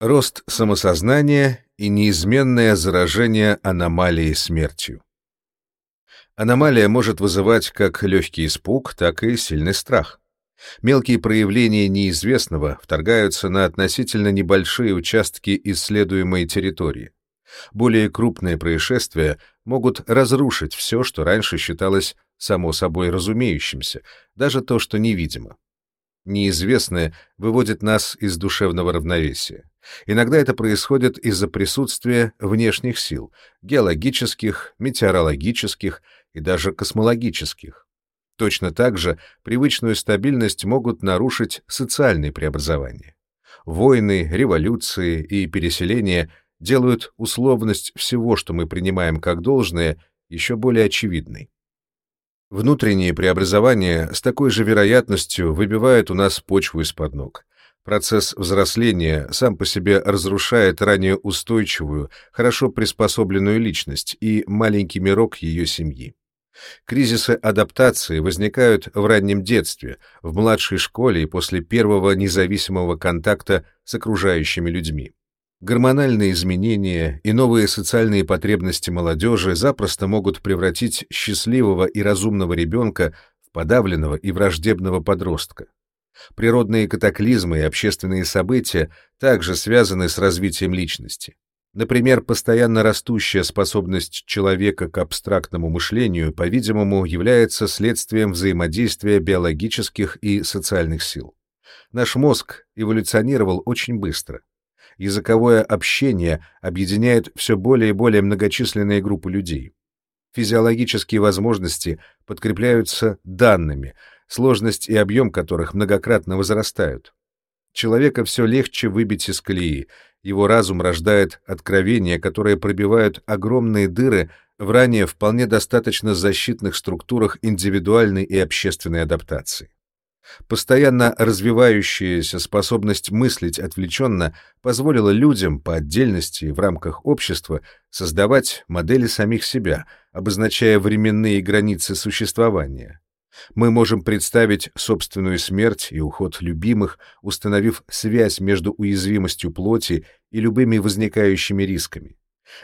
Рост самосознания и неизменное заражение аномалией смертью. Аномалия может вызывать как легкий испуг, так и сильный страх. Мелкие проявления неизвестного вторгаются на относительно небольшие участки исследуемой территории. Более крупные происшествия могут разрушить все, что раньше считалось само собой разумеющимся, даже то, что невидимо. Неизвестное выводит нас из душевного равновесия. Иногда это происходит из-за присутствия внешних сил, геологических, метеорологических и даже космологических. Точно так же привычную стабильность могут нарушить социальные преобразования. Войны, революции и переселения делают условность всего, что мы принимаем как должное, еще более очевидной. Внутренние преобразования с такой же вероятностью выбивают у нас почву из-под ног. Процесс взросления сам по себе разрушает ранее устойчивую, хорошо приспособленную личность и маленький мирок ее семьи. Кризисы адаптации возникают в раннем детстве, в младшей школе и после первого независимого контакта с окружающими людьми. Гормональные изменения и новые социальные потребности молодежи запросто могут превратить счастливого и разумного ребенка в подавленного и враждебного подростка. Природные катаклизмы и общественные события также связаны с развитием личности. Например, постоянно растущая способность человека к абстрактному мышлению, по-видимому, является следствием взаимодействия биологических и социальных сил. Наш мозг эволюционировал очень быстро языковое общение объединяет все более и более многочисленные группы людей. Физиологические возможности подкрепляются данными, сложность и объем которых многократно возрастают. Человека все легче выбить из колеи, его разум рождает откровения, которые пробивают огромные дыры в ранее вполне достаточно защитных структурах индивидуальной и общественной адаптации. Постоянно развивающаяся способность мыслить отвлеченно позволила людям по отдельности в рамках общества создавать модели самих себя, обозначая временные границы существования. Мы можем представить собственную смерть и уход любимых, установив связь между уязвимостью плоти и любыми возникающими рисками.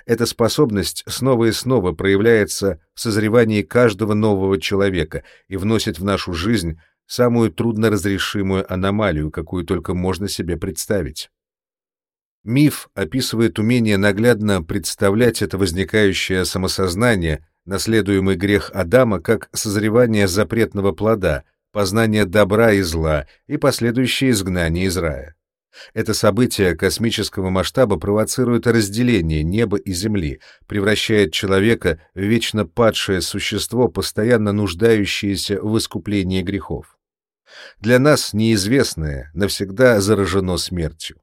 Эта способность снова и снова проявляется в созревании каждого нового человека и вносит в нашу жизнь самую трудноразрешимую аномалию, какую только можно себе представить. Миф описывает умение наглядно представлять это возникающее самосознание, наследуемый грех Адама, как созревание запретного плода, познание добра и зла и последующее изгнание из рая. Это событие космического масштаба провоцирует разделение неба и земли, превращает человека в вечно падшее существо, постоянно нуждающееся в искуплении грехов. Для нас неизвестное навсегда заражено смертью.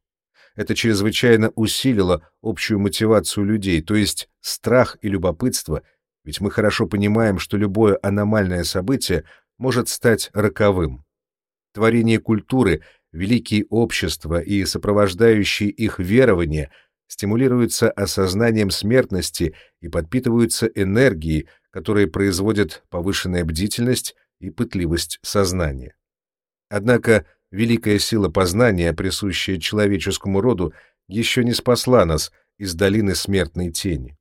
Это чрезвычайно усилило общую мотивацию людей, то есть страх и любопытство, ведь мы хорошо понимаем, что любое аномальное событие может стать роковым. Творение культуры — великие общества и сопровождающие их верования стимулируются осознанием смертности и подпитываются энергией, которые производят повышенная бдительность и пытливость сознания. Однако великая сила познания, присущая человеческому роду, еще не спасла нас из долины смертной тени.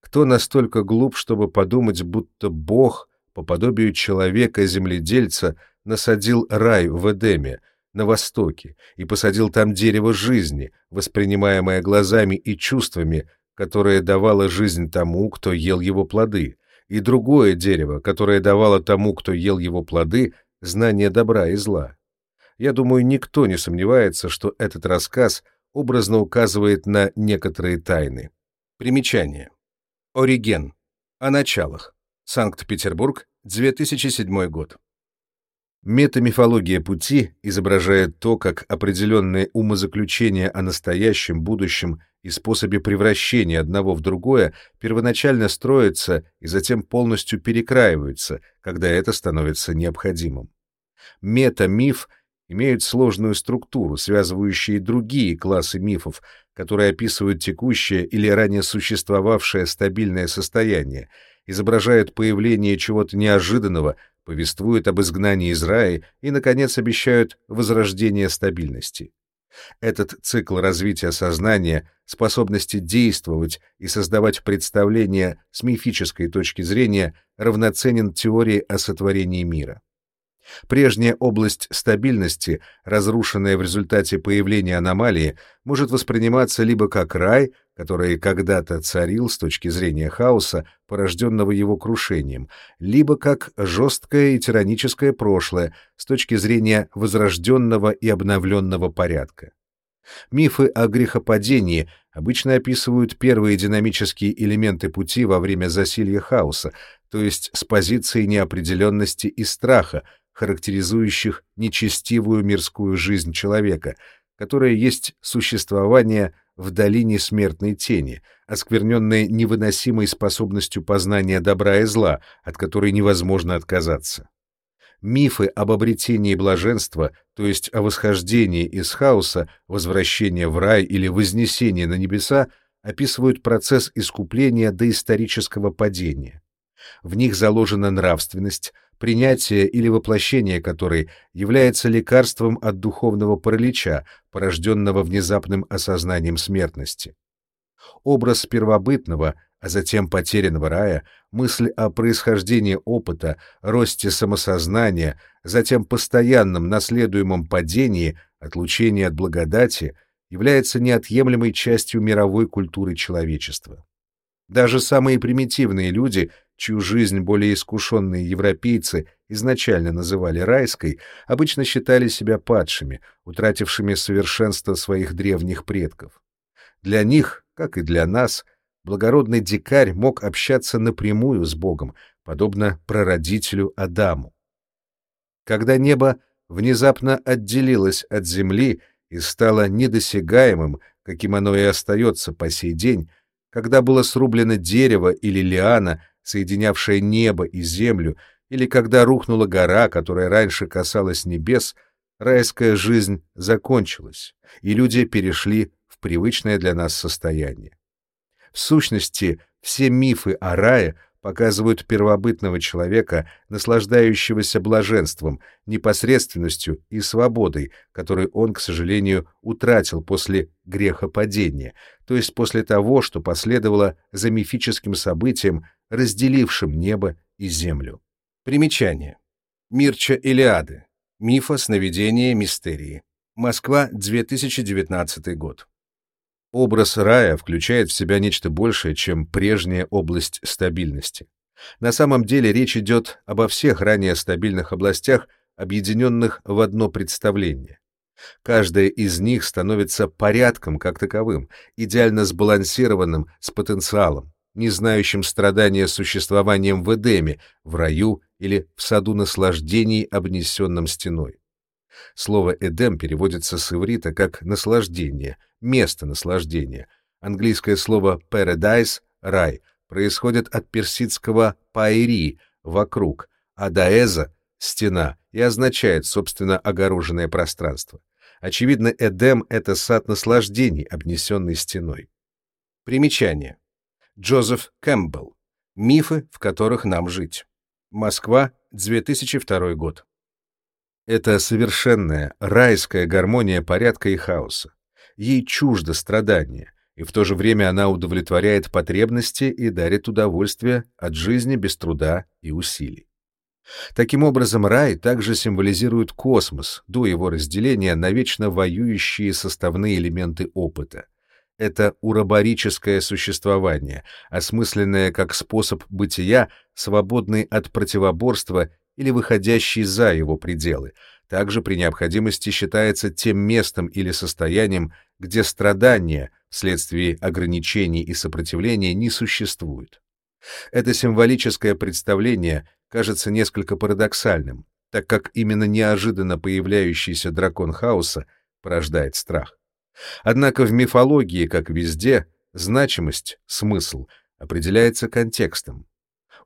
Кто настолько глуп, чтобы подумать, будто Бог, по подобию человека-земледельца, насадил рай в Эдеме — на востоке и посадил там дерево жизни, воспринимаемое глазами и чувствами, которое давало жизнь тому, кто ел его плоды, и другое дерево, которое давало тому, кто ел его плоды, знание добра и зла. Я думаю, никто не сомневается, что этот рассказ образно указывает на некоторые тайны. Примечание. Ориген. О началах. Санкт-Петербург, 2007 год. Метамифология пути изображает то, как определенные умозаключения о настоящем, будущем и способе превращения одного в другое первоначально строятся и затем полностью перекраиваются, когда это становится необходимым. Метамиф имеют сложную структуру, связывающие другие классы мифов, которые описывают текущее или ранее существовавшее стабильное состояние, изображают появление чего-то неожиданного, повествуют об изгнании из рая и, наконец, обещают возрождение стабильности. Этот цикл развития сознания, способности действовать и создавать представления с мифической точки зрения равноценен теории о сотворении мира. Прежняя область стабильности, разрушенная в результате появления аномалии, может восприниматься либо как рай, который когда-то царил с точки зрения хаоса, порожденного его крушением, либо как жесткое и тираническое прошлое с точки зрения возрожденного и обновленного порядка. Мифы о грехопадении обычно описывают первые динамические элементы пути во время засилья хаоса, то есть с позиции неопределенности и страха, характеризующих нечестивую мирскую жизнь человека, которая есть существование в долине смертной тени, оскверненной невыносимой способностью познания добра и зла, от которой невозможно отказаться. Мифы об обретении блаженства, то есть о восхождении из хаоса, возвращении в рай или вознесении на небеса, описывают процесс искупления до исторического падения. В них заложена нравственность, принятие или воплощение которой является лекарством от духовного паралича, порожденного внезапным осознанием смертности. Образ первобытного, а затем потерянного рая, мысль о происхождении опыта, росте самосознания, затем постоянном наследуемом падении, отлучении от благодати, является неотъемлемой частью мировой культуры человечества. Даже самые примитивные люди чью жизнь более искушенные европейцы изначально называли райской, обычно считали себя падшими, утратившими совершенство своих древних предков. Для них, как и для нас, благородный дикарь мог общаться напрямую с Богом, подобно прародителю Адаму. Когда небо внезапно отделилось от земли и стало недосягаемым, каким оно и остается по сей день, когда было срублено дерево или лиана, соединявшая небо и землю, или когда рухнула гора, которая раньше касалась небес, райская жизнь закончилась, и люди перешли в привычное для нас состояние. В сущности, все мифы о рае показывают первобытного человека, наслаждающегося блаженством, непосредственностью и свободой, которую он, к сожалению, утратил после грехопадения, то есть после того, что последовало за мифическим событием, разделившим небо и землю. Примечание. Мирча Илиады. Мифа, сновидения, мистерии. Москва, 2019 год. Образ рая включает в себя нечто большее, чем прежняя область стабильности. На самом деле речь идет обо всех ранее стабильных областях, объединенных в одно представление. Каждая из них становится порядком как таковым, идеально сбалансированным с потенциалом, не знающим страдания существованием в Эдеме, в раю или в саду наслаждений, обнесенном стеной. Слово «эдем» переводится с иврита как «наслаждение», «место наслаждения». Английское слово «paradise» — «рай» происходит от персидского «пайри» — «вокруг», а «даэза» — «стена» и означает, собственно, огороженное пространство. Очевидно, Эдем — это сад наслаждений, обнесенный стеной. Примечание. Джозеф Кэмпбелл. Мифы, в которых нам жить. Москва, 2002 год. Это совершенная, райская гармония порядка и хаоса. Ей чуждо страдание, и в то же время она удовлетворяет потребности и дарит удовольствие от жизни без труда и усилий. Таким образом, рай также символизирует космос до его разделения на вечно воюющие составные элементы опыта. Это урабарическое существование, осмысленное как способ бытия, свободный от противоборства или выходящий за его пределы, также при необходимости считается тем местом или состоянием, где страдания вследствие ограничений и сопротивления не существует. Это символическое представление кажется несколько парадоксальным, так как именно неожиданно появляющийся дракон хаоса порождает страх. Однако в мифологии, как везде, значимость, смысл определяется контекстом.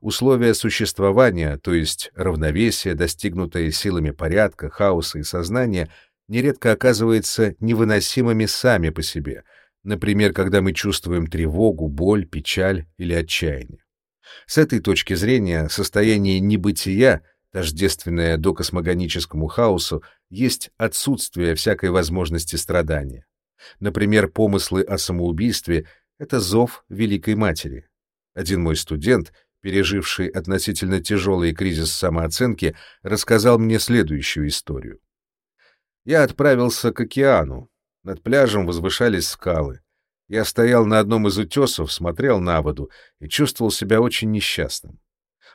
Условия существования, то есть равновесие, достигнутое силами порядка, хаоса и сознания, нередко оказываются невыносимыми сами по себе, например, когда мы чувствуем тревогу, боль, печаль или отчаяние. С этой точки зрения состояние небытия Тождественное докосмогоническому хаосу есть отсутствие всякой возможности страдания. Например, помыслы о самоубийстве — это зов Великой Матери. Один мой студент, переживший относительно тяжелый кризис самооценки, рассказал мне следующую историю. Я отправился к океану. Над пляжем возвышались скалы. Я стоял на одном из утесов, смотрел на воду и чувствовал себя очень несчастным.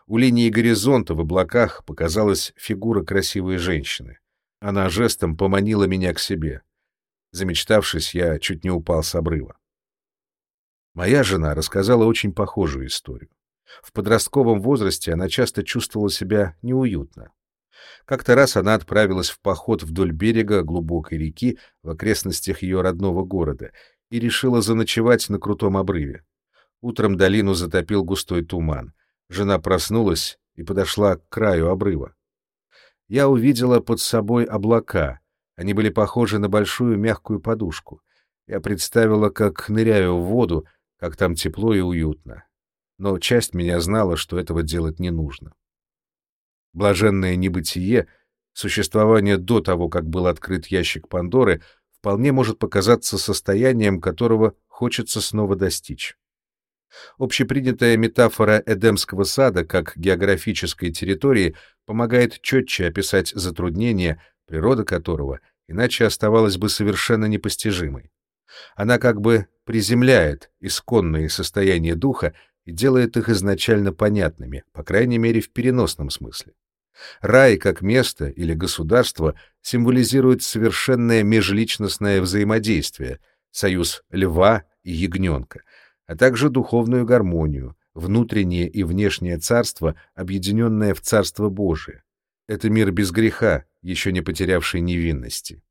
У линии горизонта в облаках показалась фигура красивой женщины. Она жестом поманила меня к себе. Замечтавшись, я чуть не упал с обрыва. Моя жена рассказала очень похожую историю. В подростковом возрасте она часто чувствовала себя неуютно. Как-то раз она отправилась в поход вдоль берега глубокой реки в окрестностях ее родного города и решила заночевать на крутом обрыве. Утром долину затопил густой туман. Жена проснулась и подошла к краю обрыва. Я увидела под собой облака. Они были похожи на большую мягкую подушку. Я представила, как ныряю в воду, как там тепло и уютно. Но часть меня знала, что этого делать не нужно. Блаженное небытие, существование до того, как был открыт ящик Пандоры, вполне может показаться состоянием, которого хочется снова достичь. Общепринятая метафора Эдемского сада как географической территории помогает четче описать затруднения, природа которого иначе оставалась бы совершенно непостижимой. Она как бы приземляет исконные состояния духа и делает их изначально понятными, по крайней мере в переносном смысле. Рай как место или государство символизирует совершенное межличностное взаимодействие, союз льва и ягненка, а также духовную гармонию, внутреннее и внешнее царство, объединенное в Царство Божие. Это мир без греха, еще не потерявший невинности.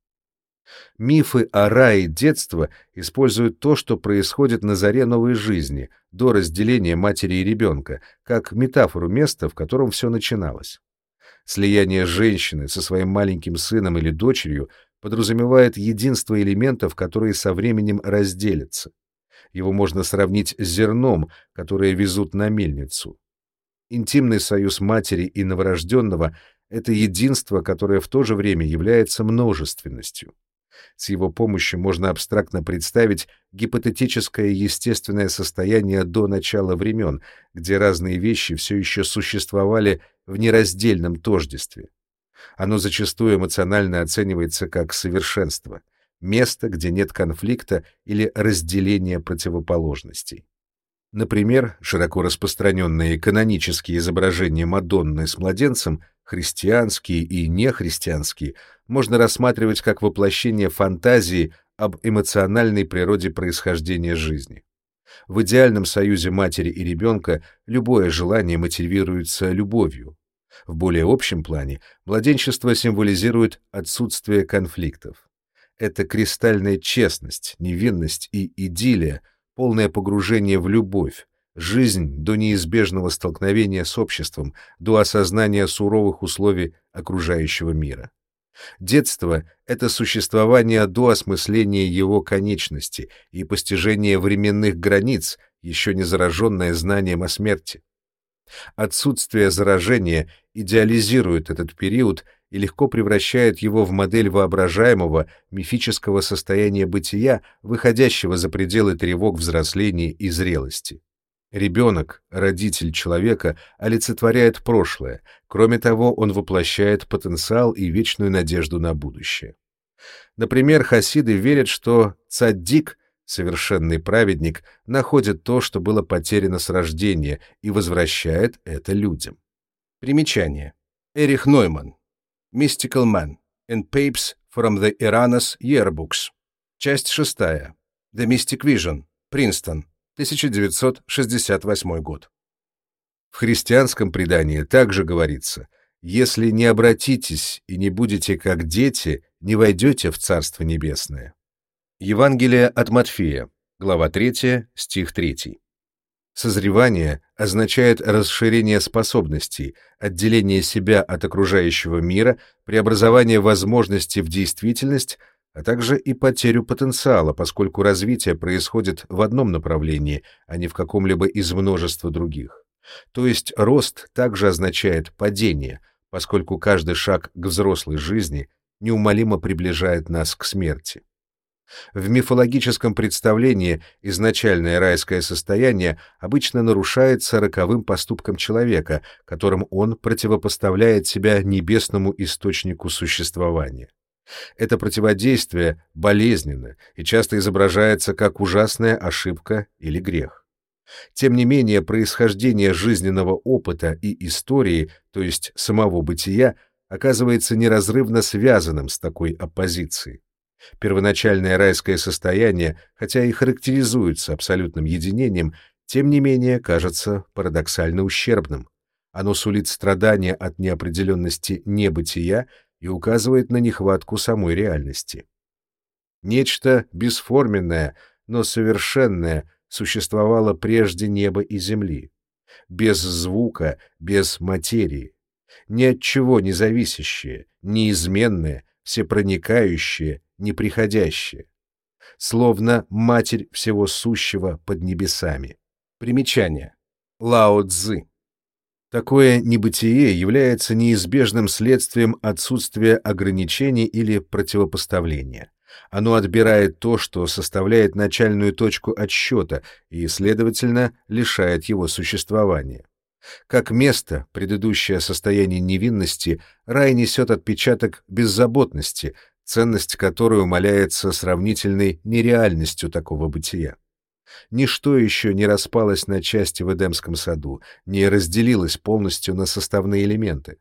Мифы о рае детства используют то, что происходит на заре новой жизни, до разделения матери и ребенка, как метафору места, в котором все начиналось. Слияние женщины со своим маленьким сыном или дочерью подразумевает единство элементов, которые со временем разделятся. Его можно сравнить с зерном, которое везут на мельницу. Интимный союз матери и новорожденного — это единство, которое в то же время является множественностью. С его помощью можно абстрактно представить гипотетическое естественное состояние до начала времен, где разные вещи все еще существовали в нераздельном тождестве. Оно зачастую эмоционально оценивается как совершенство, место, где нет конфликта или разделения противоположностей. Например, широко распространенные канонические изображения Мадонны с младенцем, христианские и нехристианские, можно рассматривать как воплощение фантазии об эмоциональной природе происхождения жизни. В идеальном союзе матери и ребенка любое желание мотивируется любовью. В более общем плане младенчество символизирует отсутствие конфликтов. Это кристальная честность, невинность и идиллия, полное погружение в любовь, жизнь до неизбежного столкновения с обществом, до осознания суровых условий окружающего мира. Детство — это существование до осмысления его конечности и постижения временных границ, еще не зараженное знанием о смерти. Отсутствие заражения идеализирует этот период и легко превращает его в модель воображаемого мифического состояния бытия, выходящего за пределы тревог взросления и зрелости. Ребенок, родитель человека, олицетворяет прошлое, кроме того, он воплощает потенциал и вечную надежду на будущее. Например, хасиды верят, что цаддик, совершенный праведник, находит то, что было потеряно с рождения, и возвращает это людям. Примечание. Эрих Нойман. Mystical Man. In Papes from the Iranas Yearbooks. Часть шестая. The Mystic Vision. Принстон. 1968 год. В христианском предании также говорится, «Если не обратитесь и не будете как дети, не войдете в Царство Небесное». Евангелие от Матфея, глава 3, стих 3. Созревание означает расширение способностей, отделение себя от окружающего мира, преобразование возможностей в действительность, а также и потерю потенциала, поскольку развитие происходит в одном направлении, а не в каком-либо из множества других. То есть рост также означает падение, поскольку каждый шаг к взрослой жизни неумолимо приближает нас к смерти. В мифологическом представлении изначальное райское состояние обычно нарушается роковым поступком человека, которым он противопоставляет себя небесному источнику существования. Это противодействие болезненно и часто изображается как ужасная ошибка или грех. Тем не менее, происхождение жизненного опыта и истории, то есть самого бытия, оказывается неразрывно связанным с такой оппозицией. Первоначальное райское состояние, хотя и характеризуется абсолютным единением, тем не менее кажется парадоксально ущербным. Оно сулит страдания от неопределенности небытия и указывает на нехватку самой реальности. Нечто бесформенное, но совершенное существовало прежде неба и земли. Без звука, без материи. Ни от чего не зависящее, неизменное, всепроникающее, неприходящее. Словно матерь всего сущего под небесами. Примечание. Лао Цзы. Такое небытие является неизбежным следствием отсутствия ограничений или противопоставления. Оно отбирает то, что составляет начальную точку отсчета и, следовательно, лишает его существования. Как место, предыдущее состояние невинности, рай несет отпечаток беззаботности, ценность которой умаляется сравнительной нереальностью такого бытия. Ничто еще не распалось на части в Эдемском саду, не разделилось полностью на составные элементы.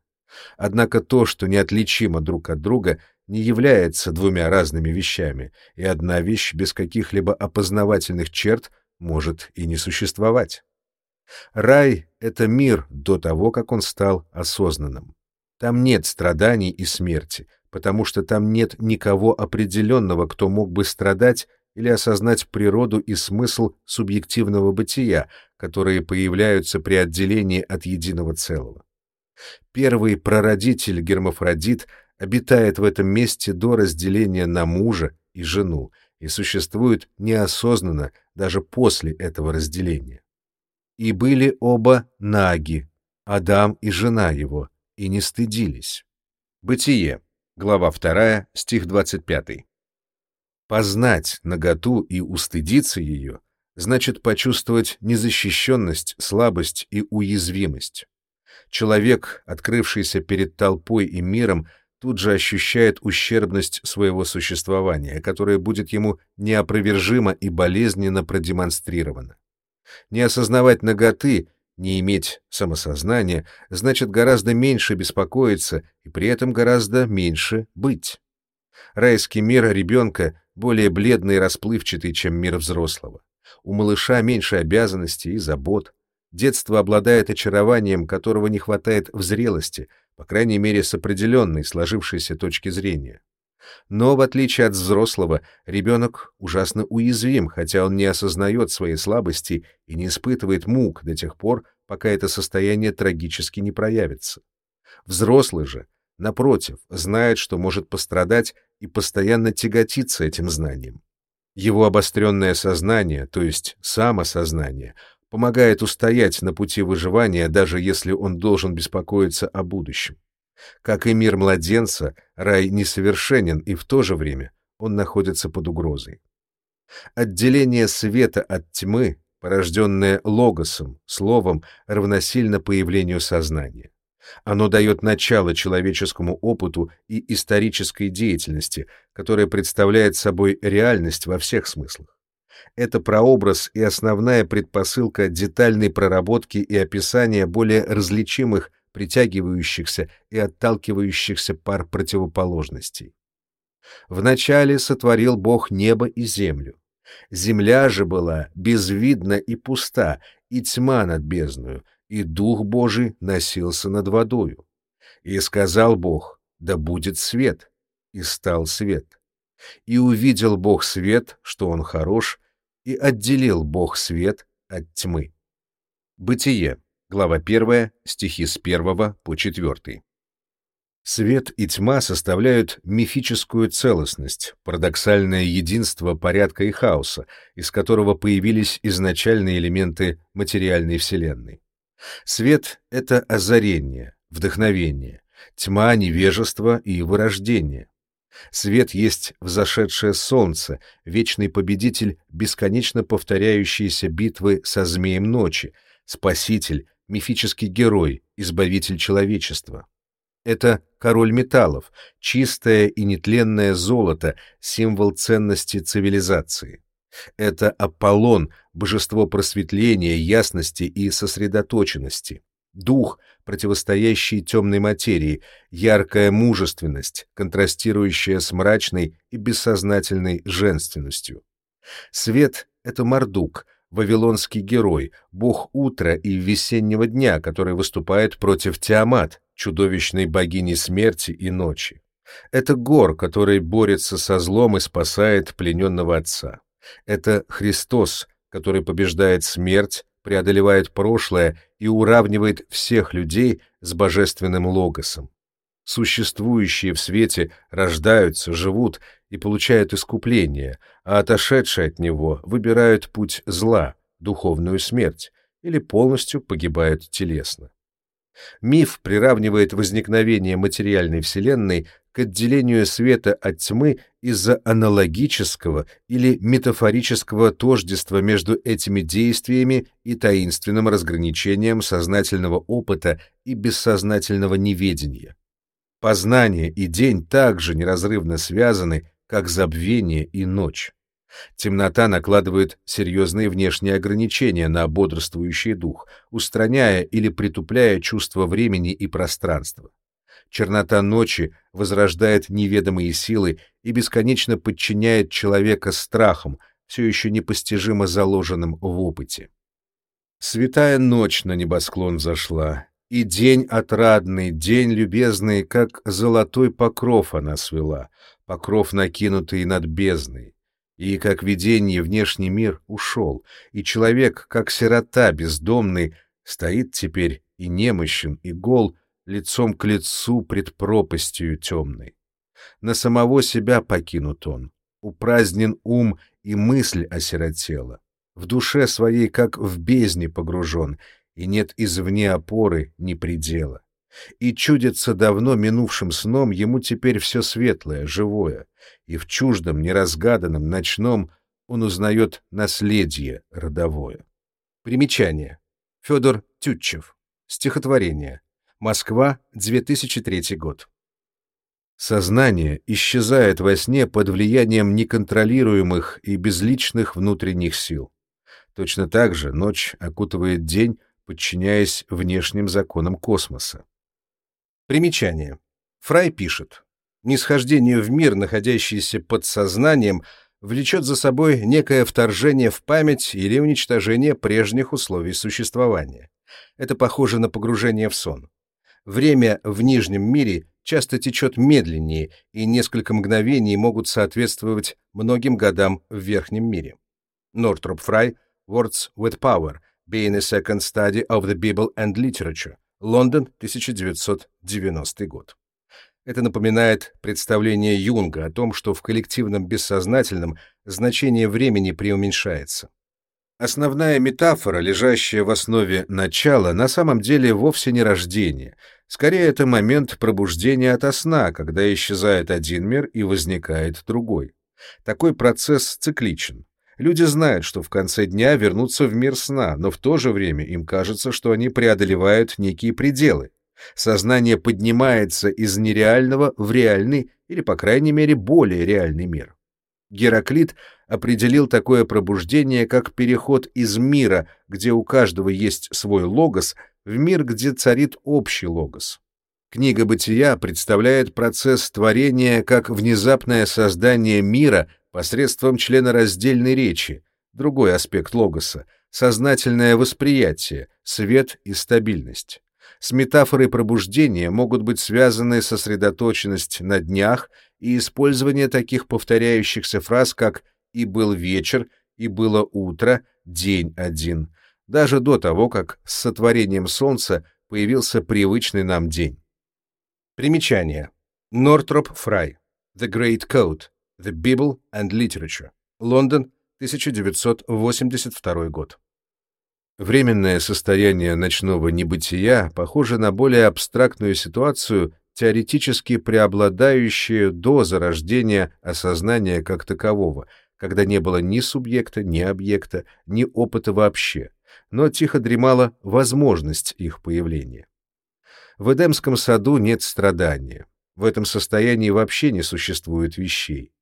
Однако то, что неотличимо друг от друга, не является двумя разными вещами, и одна вещь без каких-либо опознавательных черт может и не существовать. Рай — это мир до того, как он стал осознанным. Там нет страданий и смерти, потому что там нет никого определенного, кто мог бы страдать или осознать природу и смысл субъективного бытия, которые появляются при отделении от единого целого. Первый прародитель Гермафродит обитает в этом месте до разделения на мужа и жену и существует неосознанно даже после этого разделения. И были оба наги, Адам и жена его, и не стыдились. Бытие, глава 2, стих 25. Познать наготу и устыдиться ее значит почувствовать незащищенность, слабость и уязвимость. Человек, открывшийся перед толпой и миром, тут же ощущает ущербность своего существования, которая будет ему неопровержимо и болезненно продемонстрирована. Не осознавать наготы, не иметь самосознания, значит гораздо меньше беспокоиться и при этом гораздо меньше быть. Райский мир ребенка более бледный и расплывчатый, чем мир взрослого. У малыша меньше обязанностей и забот. Детство обладает очарованием, которого не хватает в зрелости, по крайней мере с определенной сложившейся точки зрения. Но, в отличие от взрослого, ребенок ужасно уязвим, хотя он не осознает своей слабости и не испытывает мук до тех пор, пока это состояние трагически не проявится. Взрослый же, напротив, знает, что может пострадать и постоянно тяготится этим знанием. Его обостренное сознание, то есть самосознание, помогает устоять на пути выживания, даже если он должен беспокоиться о будущем. Как и мир младенца, рай несовершенен, и в то же время он находится под угрозой. Отделение света от тьмы, порожденное логосом, словом, равносильно появлению сознания. Оно дает начало человеческому опыту и исторической деятельности, которая представляет собой реальность во всех смыслах. Это прообраз и основная предпосылка детальной проработки и описания более различимых, притягивающихся и отталкивающихся пар противоположностей. Вначале сотворил Бог небо и землю. Земля же была безвидна и пуста, и тьма над бездною, и Дух Божий носился над водою. И сказал Бог, да будет свет, и стал свет. И увидел Бог свет, что он хорош, и отделил Бог свет от тьмы. Бытие, глава 1, стихи с 1 по 4. Свет и тьма составляют мифическую целостность, парадоксальное единство порядка и хаоса, из которого появились изначальные элементы материальной Вселенной. Свет — это озарение, вдохновение, Тьма — невежество и вырождение. Свет есть взошедшее солнце, вечный победитель бесконечно повторяющиеся битвы со змеем ночи, спаситель, мифический герой, избавитель человечества. Это король металлов, чистое и нетленное золото, символ ценности цивилизации. Это Аполлон, божество просветления, ясности и сосредоточенности. Дух, противостоящий темной материи, яркая мужественность, контрастирующая с мрачной и бессознательной женственностью. Свет — это Мардук, вавилонский герой, бог утра и весеннего дня, который выступает против Тиамат, чудовищной богини смерти и ночи. Это Гор, который борется со злом и спасает плененного отца. Это Христос, который побеждает смерть, преодолевает прошлое и уравнивает всех людей с божественным логосом. Существующие в свете рождаются, живут и получают искупление, а отошедшие от него выбирают путь зла, духовную смерть, или полностью погибают телесно. Миф приравнивает возникновение материальной Вселенной к отделению света от тьмы из-за аналогического или метафорического тождества между этими действиями и таинственным разграничением сознательного опыта и бессознательного неведения. Познание и день также неразрывно связаны, как забвение и ночь. Темнота накладывает серьезные внешние ограничения на бодрствующий дух, устраняя или притупляя чувство времени и пространства. Чернота ночи возрождает неведомые силы и бесконечно подчиняет человека страхам, все еще непостижимо заложенным в опыте. Святая ночь на небосклон зашла, и день отрадный, день любезный, как золотой покров она свела, покров накинутый над бездной. И, как видение, внешний мир ушел, и человек, как сирота бездомный, стоит теперь и немощен, и гол, лицом к лицу пред пропастью темной. На самого себя покинут он, упразднен ум и мысль осиротела, в душе своей, как в бездне погружен, и нет извне опоры ни предела. И чудится давно минувшим сном ему теперь все светлое, живое, и в чуждом, неразгаданном, ночном он узнает наследие родовое. Примечание. Федор Тютчев. Стихотворение. Москва, 2003 год. Сознание исчезает во сне под влиянием неконтролируемых и безличных внутренних сил. Точно так же ночь окутывает день, подчиняясь внешним законам космоса. Примечание. Фрай пишет. Нисхождение в мир, находящийся под сознанием, влечет за собой некое вторжение в память или уничтожение прежних условий существования. Это похоже на погружение в сон. Время в нижнем мире часто течет медленнее, и несколько мгновений могут соответствовать многим годам в верхнем мире. Нортроп Фрай, Words with Power, Being a Second Study of the Bible and Literature, Лондон, 1990 год. Это напоминает представление Юнга о том, что в коллективном бессознательном значение времени преуменьшается. Основная метафора, лежащая в основе начала, на самом деле вовсе не рождение. Скорее, это момент пробуждения ото сна, когда исчезает один мир и возникает другой. Такой процесс цикличен. Люди знают, что в конце дня вернутся в мир сна, но в то же время им кажется, что они преодолевают некие пределы. Сознание поднимается из нереального в реальный или, по крайней мере, более реальный мир. Гераклит определил такое пробуждение как переход из мира, где у каждого есть свой логос, в мир, где царит общий логос. Книга «Бытия» представляет процесс творения как внезапное создание мира посредством членораздельной речи, другой аспект логоса, сознательное восприятие, свет и стабильность. С метафорой пробуждения могут быть связаны сосредоточенность на днях и использование таких повторяющихся фраз, как «и был вечер», «и было утро», «день один», даже до того, как с сотворением Солнца появился привычный нам день. Примечание. Нортроп Фрай. The Great Code. The Bible and Literature. Лондон, 1982 год. Временное состояние ночного небытия похоже на более абстрактную ситуацию, теоретически преобладающее до зарождения осознания как такового, когда не было ни субъекта, ни объекта, ни опыта вообще, но тихо дремала возможность их появления. В Эдемском саду нет страдания. В этом состоянии вообще не существует вещей.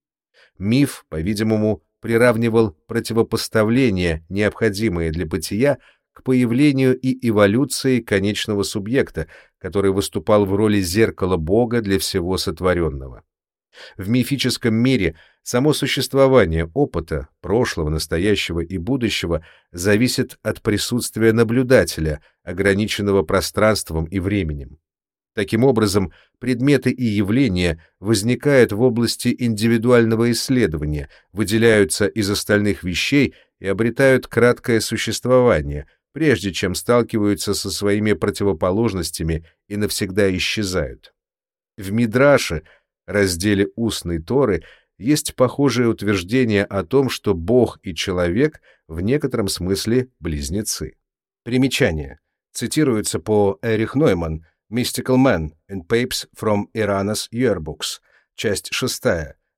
Миф, по-видимому, приравнивал противопоставления, необходимые для бытия, к появлению и эволюции конечного субъекта, который выступал в роли зеркала Бога для всего сотворенного. В мифическом мире само существование опыта, прошлого, настоящего и будущего, зависит от присутствия наблюдателя, ограниченного пространством и временем. Таким образом, предметы и явления возникают в области индивидуального исследования, выделяются из остальных вещей и обретают краткое существование, прежде чем сталкиваются со своими противоположностями и навсегда исчезают. В Мидраше, разделе устной Торы, есть похожее утверждение о том, что Бог и человек в некотором смысле близнецы. Примечание. Цитируется по Эрих Нойман – Mystical Man in Papes from Iranas Yearbooks, часть 6,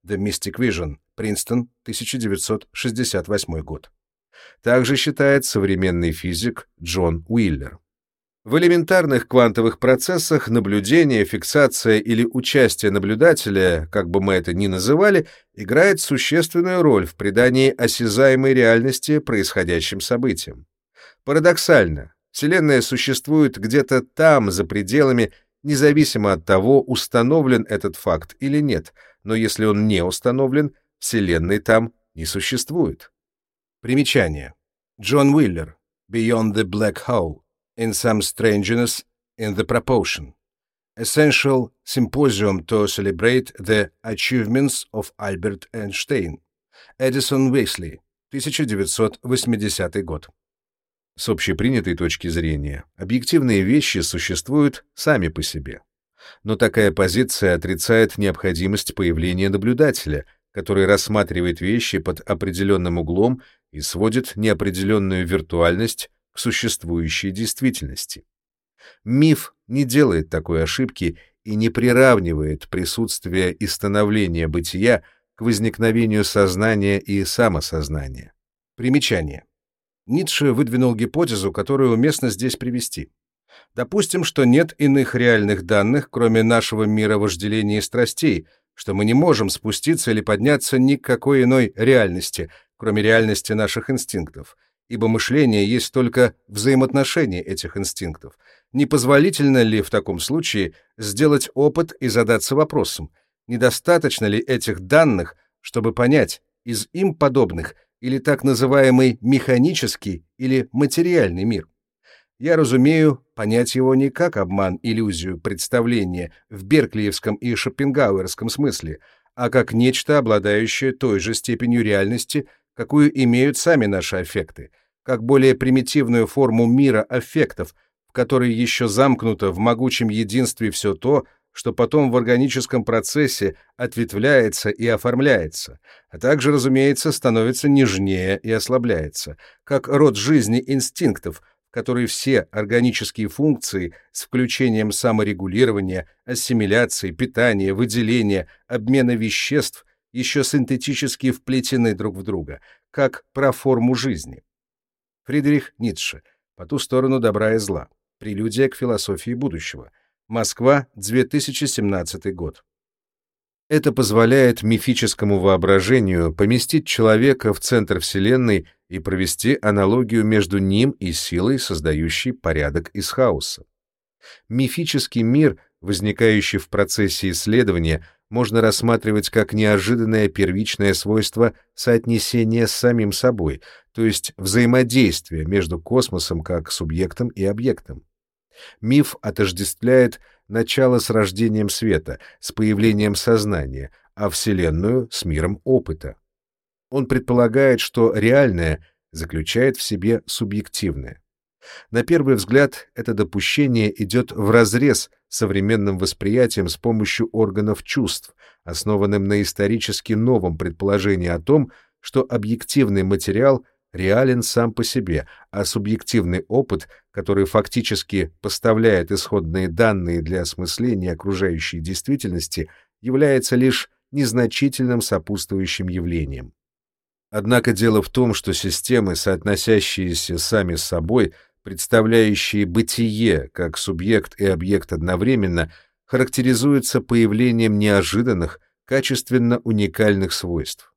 The Mystic Vision, Принстон, 1968 год. Также считает современный физик Джон Уиллер. В элементарных квантовых процессах наблюдение, фиксация или участие наблюдателя, как бы мы это ни называли, играет существенную роль в придании осязаемой реальности происходящим событиям. Парадоксально, Вселенная существует где-то там, за пределами, независимо от того, установлен этот факт или нет, но если он не установлен, Вселенной там не существует. Примечание. Джон Уиллер. Beyond the Black Hole. In some strangeness in the proportion. Essential Symposium to celebrate the achievements of Albert Einstein. Эдисон Уэсли. 1980 год. С общепринятой точки зрения, объективные вещи существуют сами по себе. Но такая позиция отрицает необходимость появления наблюдателя, который рассматривает вещи под определенным углом и сводит неопределенную виртуальность к существующей действительности. Миф не делает такой ошибки и не приравнивает присутствие и становление бытия к возникновению сознания и самосознания. Примечание. Ницше выдвинул гипотезу, которую уместно здесь привести. Допустим, что нет иных реальных данных, кроме нашего мира вожделения и страстей, что мы не можем спуститься или подняться ни к какой иной реальности, кроме реальности наших инстинктов, ибо мышление есть только взаимоотношение этих инстинктов. Непозволительно ли в таком случае сделать опыт и задаться вопросом, недостаточно ли этих данных, чтобы понять, из им подобных – или так называемый механический или материальный мир. Я разумею понять его не как обман, иллюзию, представление в берклиевском и шопенгауэрском смысле, а как нечто, обладающее той же степенью реальности, какую имеют сами наши аффекты, как более примитивную форму мира аффектов, в которой еще замкнуто в могучем единстве все то, что потом в органическом процессе ответвляется и оформляется, а также, разумеется, становится нежнее и ослабляется, как род жизни инстинктов, в который все органические функции с включением саморегулирования, ассимиляции, питания, выделения, обмена веществ еще синтетически вплетены друг в друга, как проформу жизни. Фридрих Ницше «По ту сторону добра и зла. Прелюдия к философии будущего», Москва, 2017 год. Это позволяет мифическому воображению поместить человека в центр Вселенной и провести аналогию между ним и силой, создающей порядок из хаоса. Мифический мир, возникающий в процессе исследования, можно рассматривать как неожиданное первичное свойство соотнесения с самим собой, то есть взаимодействие между космосом как субъектом и объектом. Миф отождествляет начало с рождением света, с появлением сознания, а Вселенную — с миром опыта. Он предполагает, что реальное заключает в себе субъективное. На первый взгляд, это допущение идет вразрез с современным восприятием с помощью органов чувств, основанным на исторически новом предположении о том, что объективный материал реален сам по себе, а субъективный опыт, который фактически поставляет исходные данные для осмысления окружающей действительности, является лишь незначительным сопутствующим явлением. Однако дело в том, что системы, соотносящиеся сами с собой, представляющие бытие как субъект и объект одновременно, характеризуются появлением неожиданных, качественно уникальных свойств.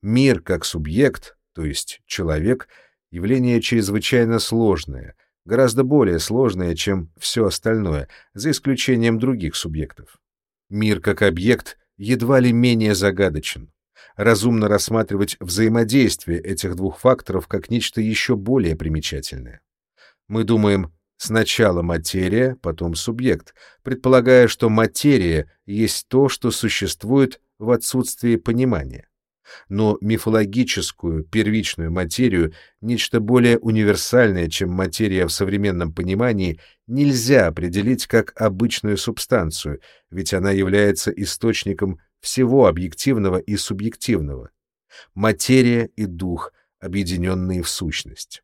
Мир как субъект, то есть человек, явление чрезвычайно сложное, гораздо более сложное, чем все остальное, за исключением других субъектов. Мир как объект едва ли менее загадочен. Разумно рассматривать взаимодействие этих двух факторов как нечто еще более примечательное. Мы думаем сначала материя, потом субъект, предполагая, что материя есть то, что существует в отсутствии понимания. Но мифологическую первичную материю, нечто более универсальное, чем материя в современном понимании, нельзя определить как обычную субстанцию, ведь она является источником всего объективного и субъективного. Материя и дух, объединенные в сущность.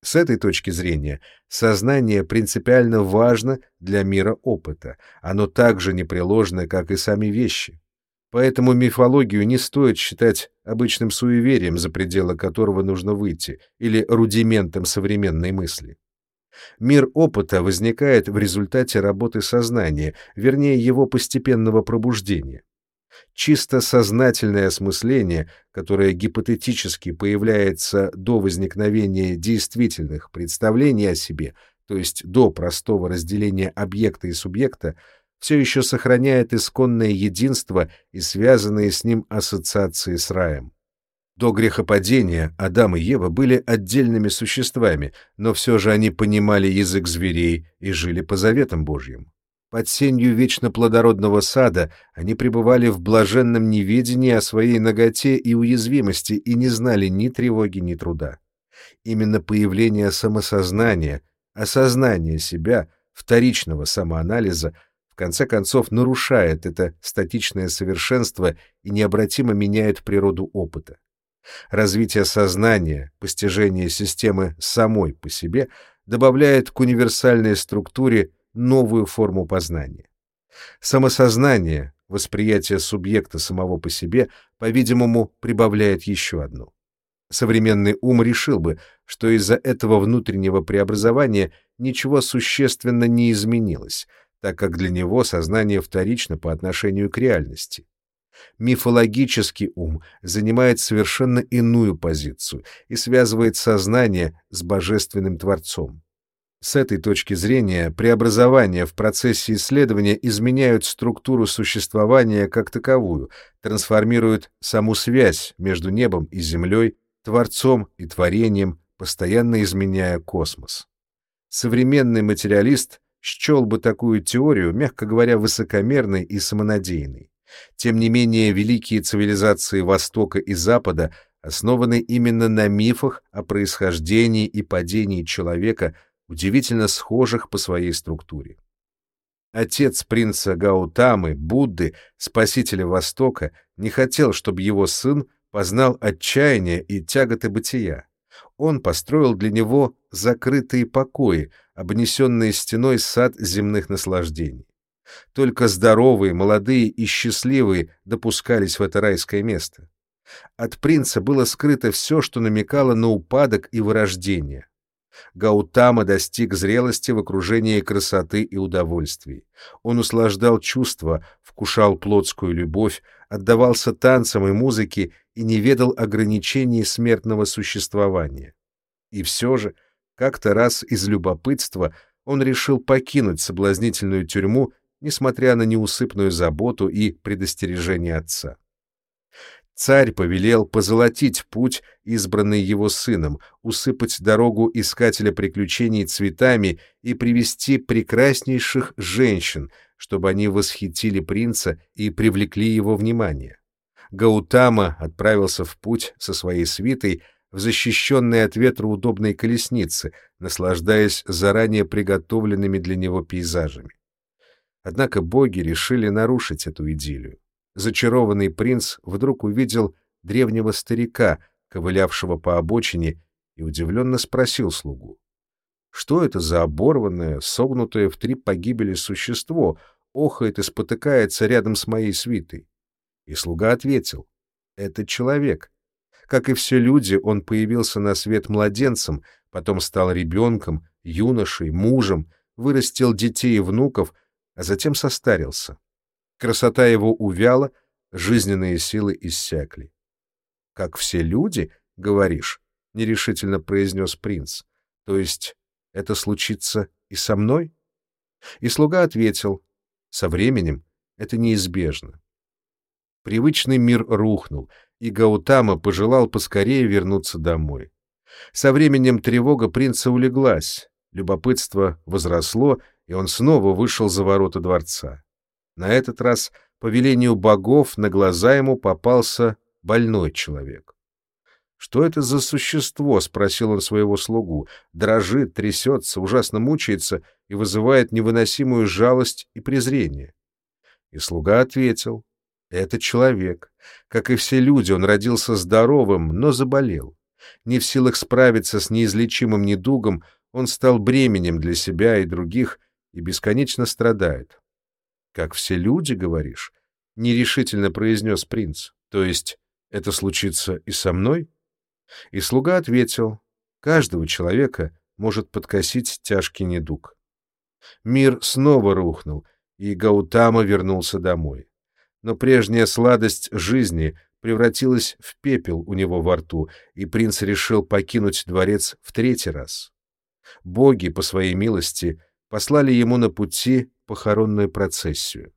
С этой точки зрения сознание принципиально важно для мира опыта, оно так же непреложно, как и сами вещи. Поэтому мифологию не стоит считать обычным суеверием, за пределы которого нужно выйти, или рудиментом современной мысли. Мир опыта возникает в результате работы сознания, вернее его постепенного пробуждения. Чисто сознательное осмысление, которое гипотетически появляется до возникновения действительных представлений о себе, то есть до простого разделения объекта и субъекта, все еще сохраняет исконное единство и связанные с ним ассоциации с раем. До грехопадения Адам и Ева были отдельными существами, но все же они понимали язык зверей и жили по заветам Божьим. Под сенью вечно плодородного сада они пребывали в блаженном неведении о своей наготе и уязвимости и не знали ни тревоги, ни труда. Именно появление самосознания, осознание себя, вторичного самоанализа конце концов нарушает это статичное совершенство и необратимо меняет природу опыта. Развитие сознания, постижение системы самой по себе добавляет к универсальной структуре новую форму познания. Самосознание, восприятие субъекта самого по себе, по-видимому, прибавляет еще одну. Современный ум решил бы, что из-за этого внутреннего преобразования ничего существенно не изменилось, так как для него сознание вторично по отношению к реальности. Мифологический ум занимает совершенно иную позицию и связывает сознание с божественным Творцом. С этой точки зрения преобразования в процессе исследования изменяют структуру существования как таковую, трансформируют саму связь между небом и землей, Творцом и творением, постоянно изменяя космос. Современный материалист счел бы такую теорию, мягко говоря, высокомерной и самонадеянной. Тем не менее, великие цивилизации Востока и Запада основаны именно на мифах о происхождении и падении человека – удивительно схожих по своей структуре. Отец принца Гаутамы, Будды, спасителя Востока, не хотел, чтобы его сын познал отчаяние и тяготы бытия. Он построил для него закрытые покои, обнесенные стеной сад земных наслаждений. Только здоровые, молодые и счастливые допускались в это райское место. От принца было скрыто все, что намекало на упадок и вырождение. Гаутама достиг зрелости в окружении красоты и удовольствий. Он услаждал чувства, вкушал плотскую любовь, отдавался танцам и музыке и не ведал ограничений смертного существования. И все же, как-то раз из любопытства он решил покинуть соблазнительную тюрьму, несмотря на неусыпную заботу и предостережение отца. Царь повелел позолотить путь, избранный его сыном, усыпать дорогу искателя приключений цветами и привести прекраснейших женщин, чтобы они восхитили принца и привлекли его внимание. Гаутама отправился в путь со своей свитой в защищенной от ветра удобной колеснице, наслаждаясь заранее приготовленными для него пейзажами. Однако боги решили нарушить эту идиллию зачарованный принц вдруг увидел древнего старика, ковылявшего по обочине, и удивленно спросил слугу. Что это за оборванное, согнутое в три погибели существо, охает и спотыкается рядом с моей свитой? И слуга ответил. Это человек. Как и все люди, он появился на свет младенцем, потом стал ребенком, юношей, мужем, вырастил детей и внуков, а затем состарился. Красота его увяла, жизненные силы иссякли. «Как все люди, говоришь?» — нерешительно произнес принц. «То есть это случится и со мной?» И слуга ответил, «Со временем это неизбежно». Привычный мир рухнул, и Гаутама пожелал поскорее вернуться домой. Со временем тревога принца улеглась, любопытство возросло, и он снова вышел за ворота дворца. На этот раз, по велению богов, на глаза ему попался больной человек. «Что это за существо?» — спросил он своего слугу. «Дрожит, трясется, ужасно мучается и вызывает невыносимую жалость и презрение». И слуга ответил. «Это человек. Как и все люди, он родился здоровым, но заболел. Не в силах справиться с неизлечимым недугом, он стал бременем для себя и других и бесконечно страдает. «Как все люди, говоришь?» — нерешительно произнес принц. «То есть это случится и со мной?» И слуга ответил, «Каждого человека может подкосить тяжкий недуг». Мир снова рухнул, и Гаутама вернулся домой. Но прежняя сладость жизни превратилась в пепел у него во рту, и принц решил покинуть дворец в третий раз. Боги, по своей милости, послали ему на пути похоронную процессию.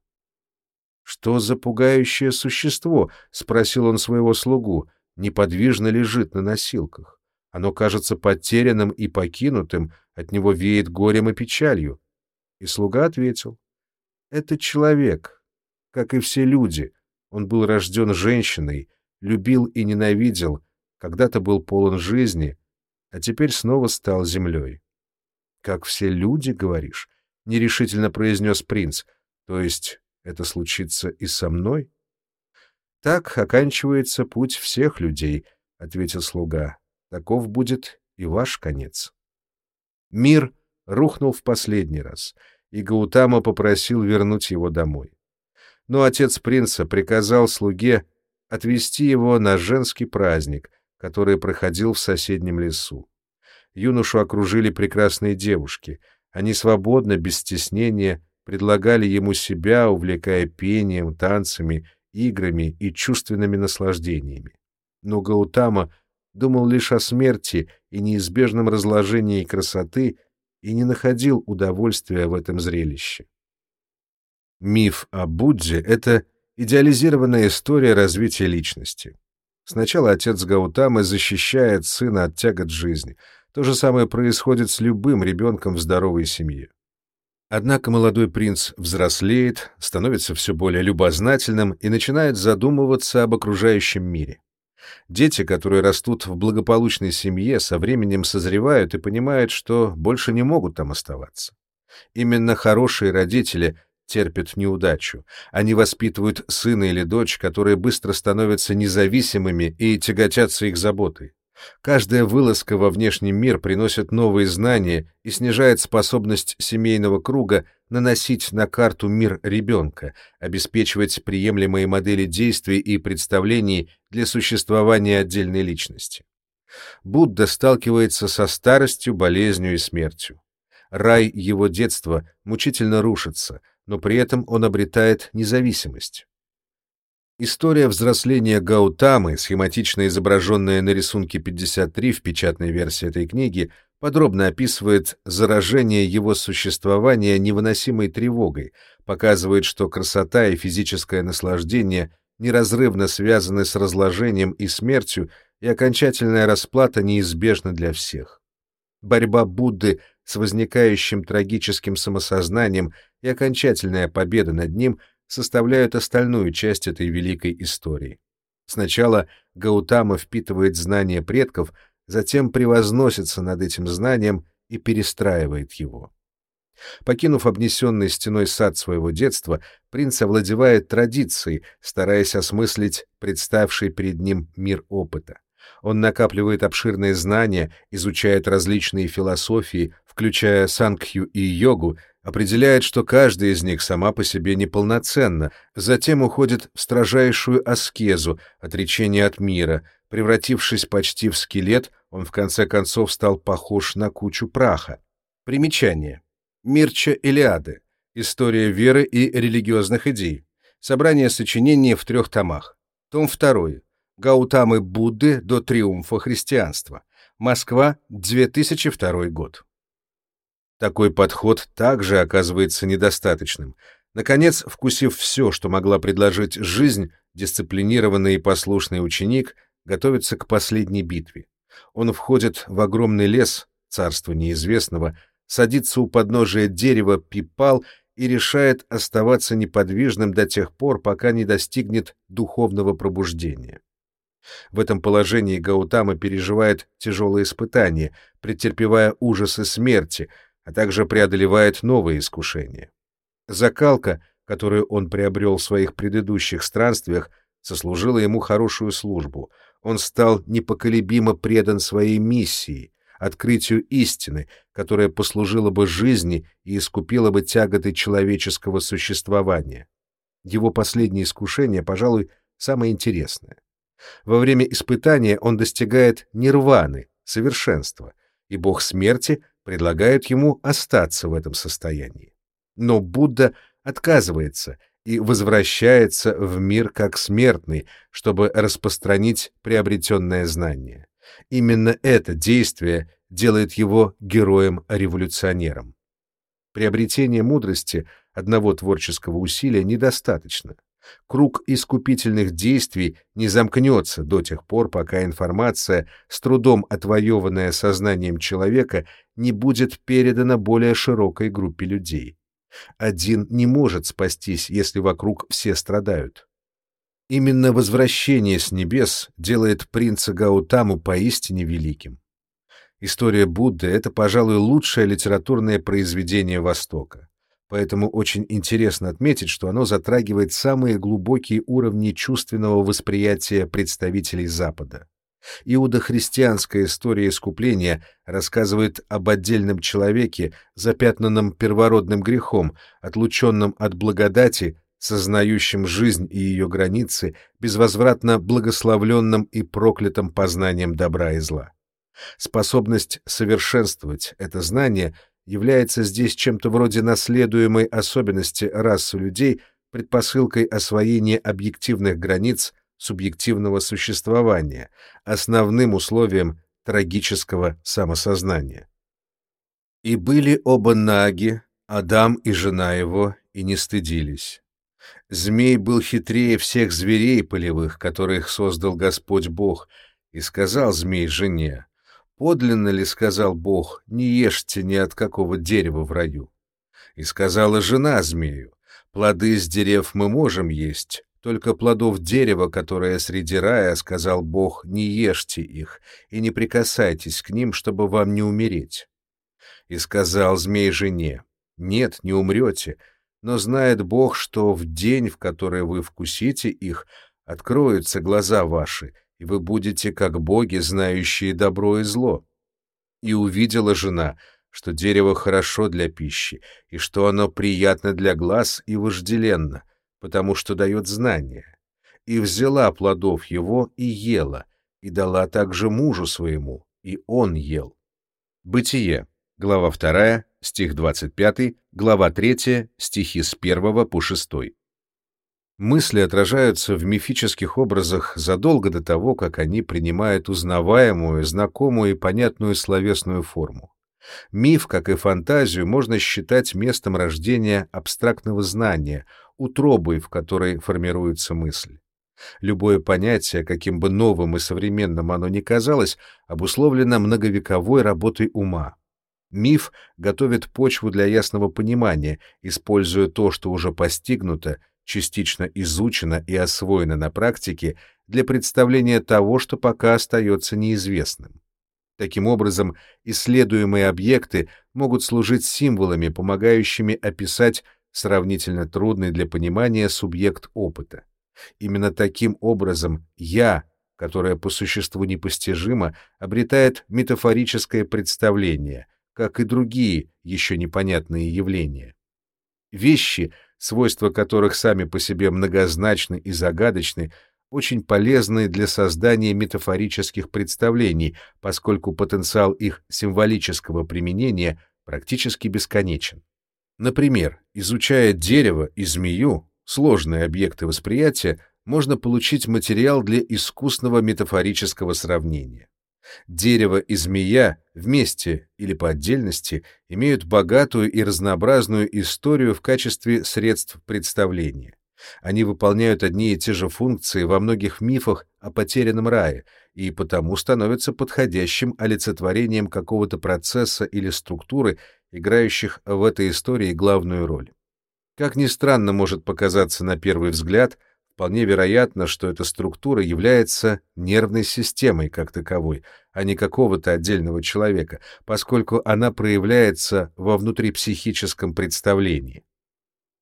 «Что за пугающее существо?» — спросил он своего слугу. «Неподвижно лежит на носилках. Оно кажется потерянным и покинутым, от него веет горем и печалью». И слуга ответил. «Это человек, как и все люди. Он был рожден женщиной, любил и ненавидел, когда-то был полон жизни, а теперь снова стал землей. «Как все люди, говоришь?» — нерешительно произнес принц. «То есть это случится и со мной?» «Так оканчивается путь всех людей», — ответил слуга. «Таков будет и ваш конец». Мир рухнул в последний раз, и Гаутама попросил вернуть его домой. Но отец принца приказал слуге отвезти его на женский праздник, который проходил в соседнем лесу. Юношу окружили прекрасные девушки. Они свободно, без стеснения, предлагали ему себя, увлекая пением, танцами, играми и чувственными наслаждениями. Но Гаутама думал лишь о смерти и неизбежном разложении красоты и не находил удовольствия в этом зрелище. Миф о Будде — это идеализированная история развития личности. Сначала отец Гаутамы защищает сына от тягот жизни — то же самое происходит с любым ребенком в здоровой семье. Однако молодой принц взрослеет, становится все более любознательным и начинает задумываться об окружающем мире. Дети, которые растут в благополучной семье, со временем созревают и понимают, что больше не могут там оставаться. Именно хорошие родители терпят неудачу. Они воспитывают сына или дочь, которые быстро становятся независимыми и тяготятся их заботой. Каждая вылазка во внешний мир приносит новые знания и снижает способность семейного круга наносить на карту мир ребенка, обеспечивать приемлемые модели действий и представлений для существования отдельной личности. Будда сталкивается со старостью, болезнью и смертью. Рай его детства мучительно рушится, но при этом он обретает независимость. История взросления Гаутамы, схематично изображенная на рисунке 53 в печатной версии этой книги, подробно описывает заражение его существования невыносимой тревогой, показывает, что красота и физическое наслаждение неразрывно связаны с разложением и смертью, и окончательная расплата неизбежна для всех. Борьба Будды с возникающим трагическим самосознанием и окончательная победа над ним — составляют остальную часть этой великой истории. Сначала Гаутама впитывает знания предков, затем превозносится над этим знанием и перестраивает его. Покинув обнесенный стеной сад своего детства, принц овладевает традицией, стараясь осмыслить представший перед ним мир опыта. Он накапливает обширные знания, изучает различные философии, включая санкхью и йогу, определяет, что каждая из них сама по себе неполноценна, затем уходит в строжайшую аскезу, отречение от мира. Превратившись почти в скелет, он в конце концов стал похож на кучу праха. Примечание. Мирча Илиады. История веры и религиозных идей. Собрание сочинений в трех томах. Том 2. Гаутамы Будды до триумфа христианства. Москва, 2002 год. Такой подход также оказывается недостаточным. Наконец, вкусив все, что могла предложить жизнь, дисциплинированный и послушный ученик готовится к последней битве. Он входит в огромный лес, царство неизвестного, садится у подножия дерева пипал и решает оставаться неподвижным до тех пор, пока не достигнет духовного пробуждения. В этом положении Гаутама переживает тяжелые испытания, претерпевая ужасы смерти — а также преодолевает новые искушения. Закалка, которую он приобрел в своих предыдущих странствиях, сослужила ему хорошую службу. Он стал непоколебимо предан своей миссии, открытию истины, которая послужила бы жизни и искупила бы тяготы человеческого существования. Его последнее искушение, пожалуй, самое интересное. Во время испытания он достигает нирваны, совершенства, и бог смерти предлагают ему остаться в этом состоянии. Но Будда отказывается и возвращается в мир как смертный, чтобы распространить приобретенное знание. Именно это действие делает его героем-революционером. Приобретение мудрости одного творческого усилия недостаточно. Круг искупительных действий не замкнется до тех пор, пока информация, с трудом отвоеванная сознанием человека, не будет передана более широкой группе людей. Один не может спастись, если вокруг все страдают. Именно возвращение с небес делает принца Гаутаму поистине великим. История Будды — это, пожалуй, лучшее литературное произведение Востока. Поэтому очень интересно отметить, что оно затрагивает самые глубокие уровни чувственного восприятия представителей Запада. Иудохристианская история искупления рассказывает об отдельном человеке, запятнанном первородным грехом, отлученном от благодати, сознающим жизнь и ее границы, безвозвратно благословленным и проклятым познанием добра и зла. Способность совершенствовать это знание является здесь чем-то вроде наследуемой особенности расы людей, предпосылкой освоения объективных границ субъективного существования, основным условием трагического самосознания. И были оба наги, Адам и жена его, и не стыдились. Змей был хитрее всех зверей полевых, которых создал Господь Бог, и сказал змей жене, «Подлинно ли, — сказал Бог, — не ешьте ни от какого дерева в раю?» И сказала жена змею, «Плоды с дерев мы можем есть, только плодов дерева, которое среди рая, сказал Бог, не ешьте их и не прикасайтесь к ним, чтобы вам не умереть. И сказал змей жене, нет, не умрете, но знает Бог, что в день, в который вы вкусите их, откроются глаза ваши, и вы будете как боги, знающие добро и зло. И увидела жена, что дерево хорошо для пищи, и что оно приятно для глаз и вожделенно, потому что дает знания, и взяла плодов его и ела, и дала также мужу своему, и он ел. Бытие, глава 2, стих 25, глава 3, стихи с 1 по 6. Мысли отражаются в мифических образах задолго до того, как они принимают узнаваемую, знакомую и понятную словесную форму. Миф, как и фантазию, можно считать местом рождения абстрактного знания, утробой, в которой формируется мысль. Любое понятие, каким бы новым и современным оно ни казалось, обусловлено многовековой работой ума. Миф готовит почву для ясного понимания, используя то, что уже постигнуто, частично изучено и освоено на практике, для представления того, что пока остается неизвестным. Таким образом, исследуемые объекты могут служить символами, помогающими описать сравнительно трудный для понимания субъект опыта. Именно таким образом «я», которое по существу непостижимо, обретает метафорическое представление, как и другие еще непонятные явления. Вещи, свойства которых сами по себе многозначны и загадочны, очень полезны для создания метафорических представлений, поскольку потенциал их символического применения практически бесконечен. Например, изучая дерево и змею, сложные объекты восприятия, можно получить материал для искусного метафорического сравнения. Дерево и змея вместе или по отдельности имеют богатую и разнообразную историю в качестве средств представления. Они выполняют одни и те же функции во многих мифах о потерянном рае и потому становятся подходящим олицетворением какого-то процесса или структуры, играющих в этой истории главную роль. Как ни странно может показаться на первый взгляд, вполне вероятно, что эта структура является нервной системой как таковой, а не какого-то отдельного человека, поскольку она проявляется во внутрипсихическом представлении.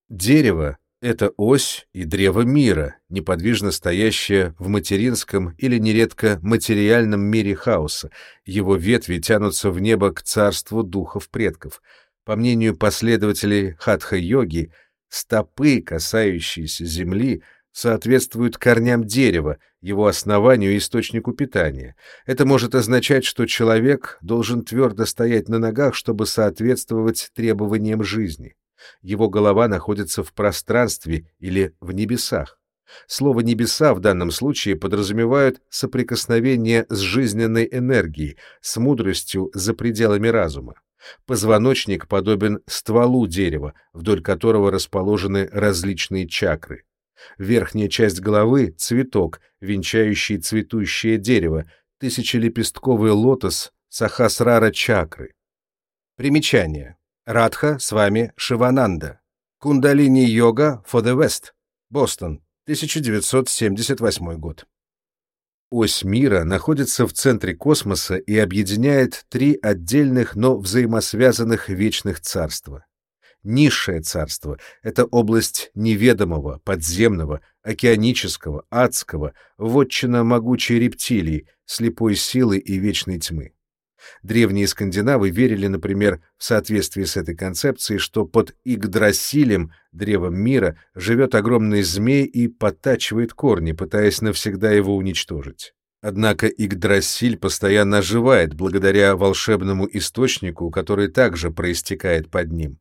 Дерево — это ось и древо мира, неподвижно стоящее в материнском или нередко материальном мире хаоса. Его ветви тянутся в небо к царству духов предков. По мнению последователей хатха-йоги, стопы, касающиеся земли — соответствуют корням дерева, его основанию и источнику питания. Это может означать, что человек должен твердо стоять на ногах, чтобы соответствовать требованиям жизни. Его голова находится в пространстве или в небесах. Слово «небеса» в данном случае подразумевают соприкосновение с жизненной энергией, с мудростью за пределами разума. Позвоночник подобен стволу дерева, вдоль которого расположены различные чакры. Верхняя часть головы — цветок, венчающий цветущее дерево, тысячелепестковый лотос Сахасрара чакры. Примечание. Радха с вами Шивананда. Кундалини-йога for the West. Бостон, 1978 год. Ось мира находится в центре космоса и объединяет три отдельных, но взаимосвязанных вечных царства. Низшее царство — это область неведомого, подземного, океанического, адского, вотчина могучей рептилии, слепой силы и вечной тьмы. Древние скандинавы верили, например, в соответствии с этой концепцией, что под Игдрасилем, древом мира, живет огромный змей и подтачивает корни, пытаясь навсегда его уничтожить. Однако Игдрасиль постоянно оживает благодаря волшебному источнику, который также проистекает под ним.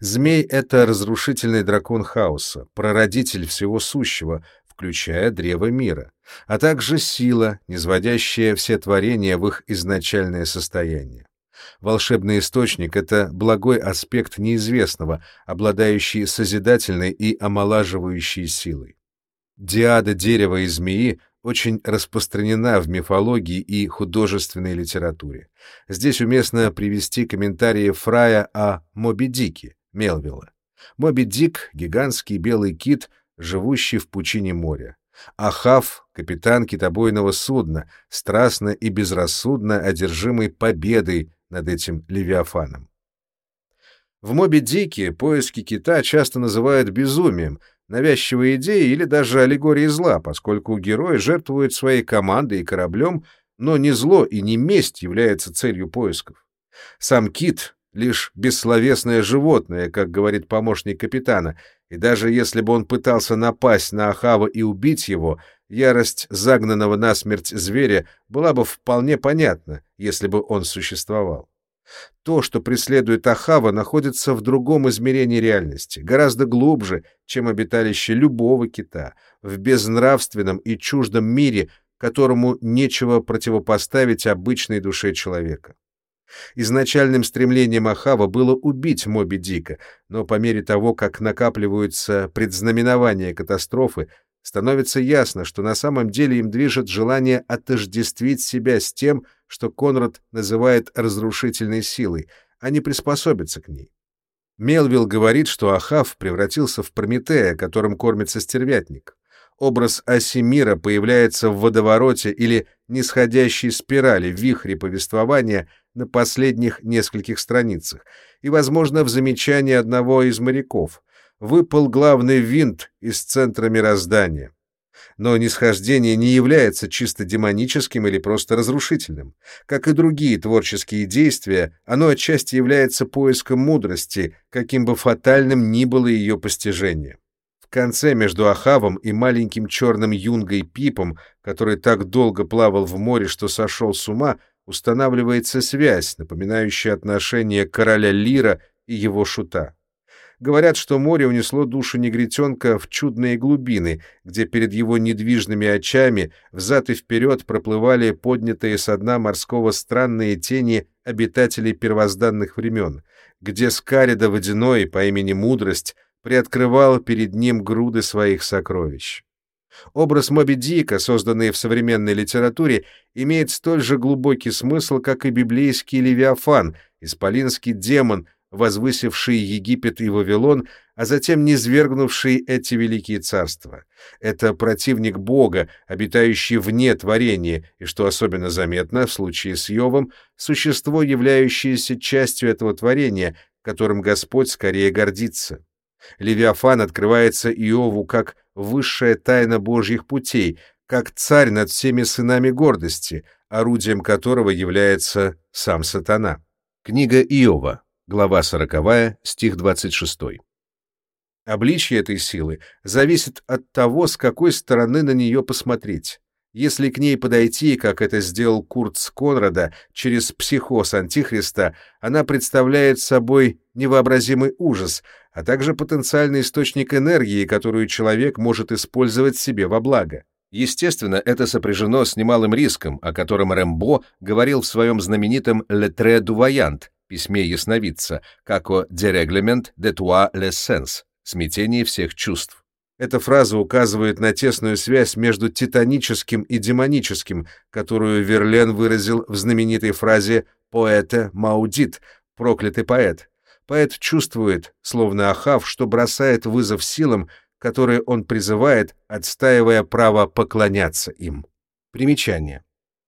Змей — это разрушительный дракон хаоса, прародитель всего сущего, включая древо мира, а также сила, низводящая все творения в их изначальное состояние. Волшебный источник — это благой аспект неизвестного, обладающий созидательной и омолаживающей силой. Диада дерева и змеи очень распространена в мифологии и художественной литературе. Здесь уместно привести комментарии Фрая о Моби Дике, Мелвилла. Моби Дик — гигантский белый кит, живущий в пучине моря. Ахав — капитан китобойного судна, страстно и безрассудно одержимый победой над этим Левиафаном. В Моби Дике поиски кита часто называют безумием — навязчивые идеи или даже аллегории зла, поскольку герой жертвует своей командой и кораблем, но не зло и не месть является целью поисков. Сам кит — лишь бессловесное животное, как говорит помощник капитана, и даже если бы он пытался напасть на Ахава и убить его, ярость загнанного насмерть зверя была бы вполне понятна, если бы он существовал. То, что преследует Ахава, находится в другом измерении реальности, гораздо глубже, чем обиталище любого кита, в безнравственном и чуждом мире, которому нечего противопоставить обычной душе человека. Изначальным стремлением Ахава было убить Моби Дика, но по мере того, как накапливаются предзнаменования катастрофы, становится ясно, что на самом деле им движет желание отождествить себя с тем, что Конрад называет разрушительной силой, а не приспособиться к ней. Мелвилл говорит, что Ахав превратился в Прометея, которым кормится стервятник. Образ оси мира появляется в водовороте или нисходящей спирали вихре повествования на последних нескольких страницах и, возможно, в замечании одного из моряков. Выпал главный винт из центра мироздания. Но нисхождение не является чисто демоническим или просто разрушительным. Как и другие творческие действия, оно отчасти является поиском мудрости, каким бы фатальным ни было ее постижение. В конце между Ахавом и маленьким черным юнгой Пипом, который так долго плавал в море, что сошел с ума, устанавливается связь, напоминающая отношения короля Лира и его шута. Говорят, что море унесло душу негритенка в чудные глубины, где перед его недвижными очами взад и вперед проплывали поднятые со дна морского странные тени обитателей первозданных времен, где Скарида Водяной по имени Мудрость приоткрывал перед ним груды своих сокровищ. Образ Моби Дика, созданный в современной литературе, имеет столь же глубокий смысл, как и библейский Левиафан, исполинский демон, возвысивший Египет и Вавилон, а затем низвергнувший эти великие царства. Это противник Бога, обитающий вне творения, и, что особенно заметно в случае с Йовом, существо, являющееся частью этого творения, которым Господь скорее гордится. Левиафан открывается Иову как высшая тайна Божьих путей, как царь над всеми сынами гордости, орудием которого является сам сатана. Книга Иова, глава 40, стих 26. Обличье этой силы зависит от того, с какой стороны на нее посмотреть. Если к ней подойти, как это сделал Курц Конрада, через психоз Антихриста, она представляет собой невообразимый ужас, а также потенциальный источник энергии, которую человек может использовать себе во благо. Естественно, это сопряжено с немалым риском, о котором Рэмбо говорил в своем знаменитом «Le Trait du Voyant» письме ясновидца, как о «Dérèglement de toi le sens» — смятении всех чувств. Эта фраза указывает на тесную связь между титаническим и демоническим, которую Верлен выразил в знаменитой фразе «поэте маудит» — «проклятый поэт». Поэт чувствует, словно Ахав, что бросает вызов силам, которые он призывает, отстаивая право поклоняться им. Примечание.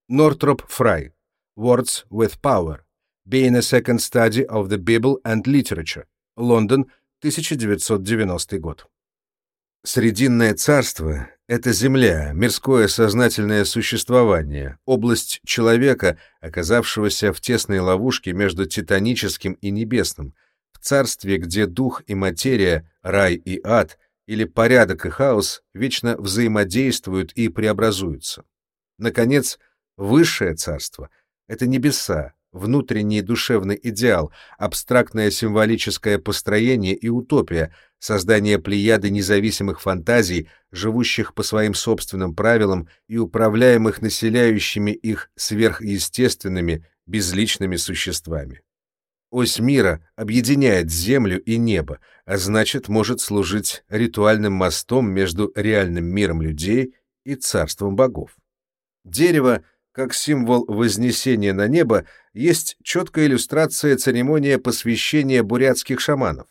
Нортроп Фрай. Words with Power. Being a Second Study of the Bible and Literature. Лондон, 1990 год. Срединное царство — это земля, мирское сознательное существование, область человека, оказавшегося в тесной ловушке между титаническим и небесным, в царстве, где дух и материя, рай и ад, или порядок и хаос вечно взаимодействуют и преобразуются. Наконец, высшее царство — это небеса, внутренний душевный идеал, абстрактное символическое построение и утопия, создание плеяды независимых фантазий, живущих по своим собственным правилам и управляемых населяющими их сверхъестественными, безличными существами. Ось мира объединяет землю и небо, а значит, может служить ритуальным мостом между реальным миром людей и царством богов. Дерево — как символ вознесения на небо, есть четкая иллюстрация церемония посвящения бурятских шаманов.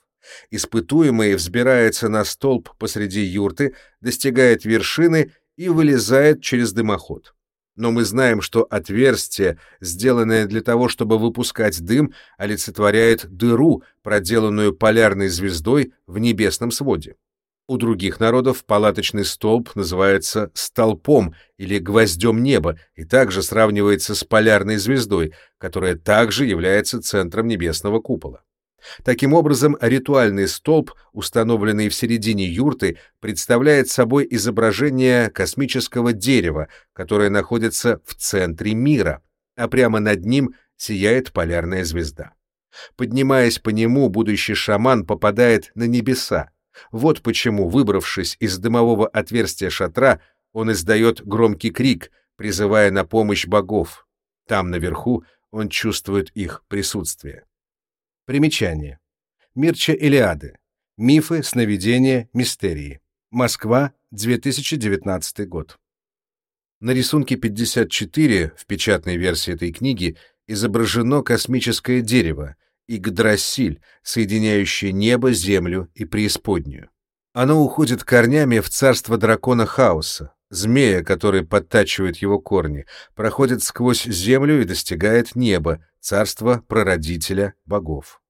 Испытуемый взбирается на столб посреди юрты, достигает вершины и вылезает через дымоход. Но мы знаем, что отверстие, сделанное для того, чтобы выпускать дым, олицетворяет дыру, проделанную полярной звездой в небесном своде. У других народов палаточный столб называется столпом или гвоздем неба и также сравнивается с полярной звездой, которая также является центром небесного купола. Таким образом, ритуальный столб, установленный в середине юрты, представляет собой изображение космического дерева, которое находится в центре мира, а прямо над ним сияет полярная звезда. Поднимаясь по нему, будущий шаман попадает на небеса, вот почему, выбравшись из дымового отверстия шатра, он издает громкий крик, призывая на помощь богов. Там, наверху, он чувствует их присутствие. Примечание. Мирча Илиады. Мифы, сновидения, мистерии. Москва, 2019 год. На рисунке 54 в печатной версии этой книги изображено космическое дерево, Игдрасиль, соединяющее небо, землю и преисподнюю. Оно уходит корнями в царство дракона хаоса, змея, который подтачивает его корни, проходит сквозь землю и достигает неба, царства прародителя богов.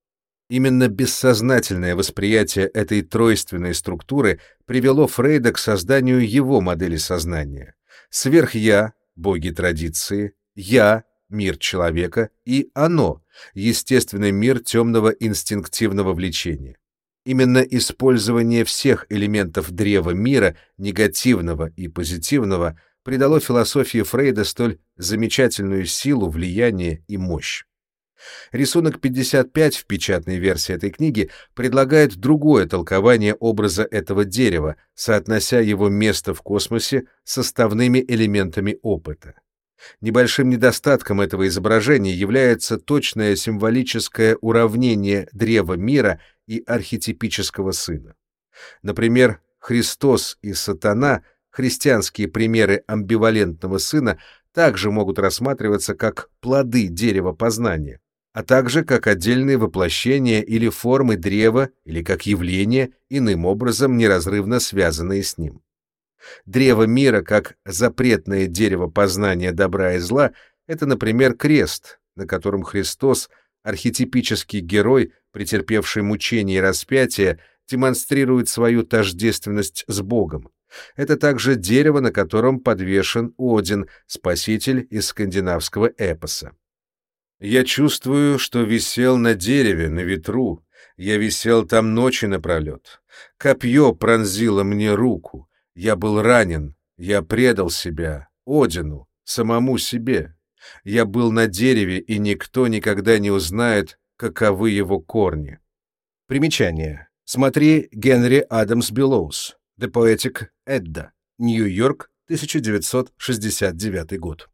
Именно бессознательное восприятие этой тройственной структуры привело Фрейда к созданию его модели сознания. Сверх-я — боги традиции, я — мир человека и оно — естественный мир темного инстинктивного влечения. Именно использование всех элементов древа мира, негативного и позитивного, придало философии Фрейда столь замечательную силу, влияние и мощь. Рисунок 55 в печатной версии этой книги предлагает другое толкование образа этого дерева, соотнося его место в космосе с составными элементами опыта. Небольшим недостатком этого изображения является точное символическое уравнение древа мира и архетипического сына. Например, Христос и Сатана, христианские примеры амбивалентного сына, также могут рассматриваться как плоды дерева познания а также как отдельные воплощения или формы древа или как явления, иным образом неразрывно связанные с ним. Древо мира, как запретное дерево познания добра и зла, это, например, крест, на котором Христос, архетипический герой, претерпевший мучения и распятие, демонстрирует свою тождественность с Богом. Это также дерево, на котором подвешен Один, спаситель из скандинавского эпоса. Я чувствую, что висел на дереве, на ветру. Я висел там ночи напролет. Копье пронзило мне руку. Я был ранен. Я предал себя, Одину, самому себе. Я был на дереве, и никто никогда не узнает, каковы его корни. Примечание. Смотри Генри Адамс Белоус. The Poetic Edda. Нью-Йорк, 1969 год.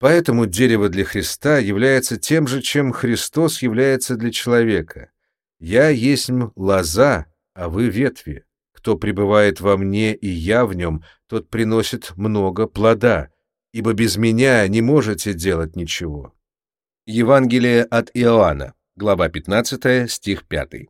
Поэтому дерево для Христа является тем же, чем Христос является для человека. «Я есть лоза, а вы ветви. Кто пребывает во мне, и я в нем, тот приносит много плода, ибо без меня не можете делать ничего». Евангелие от Иоанна, глава 15, стих 5.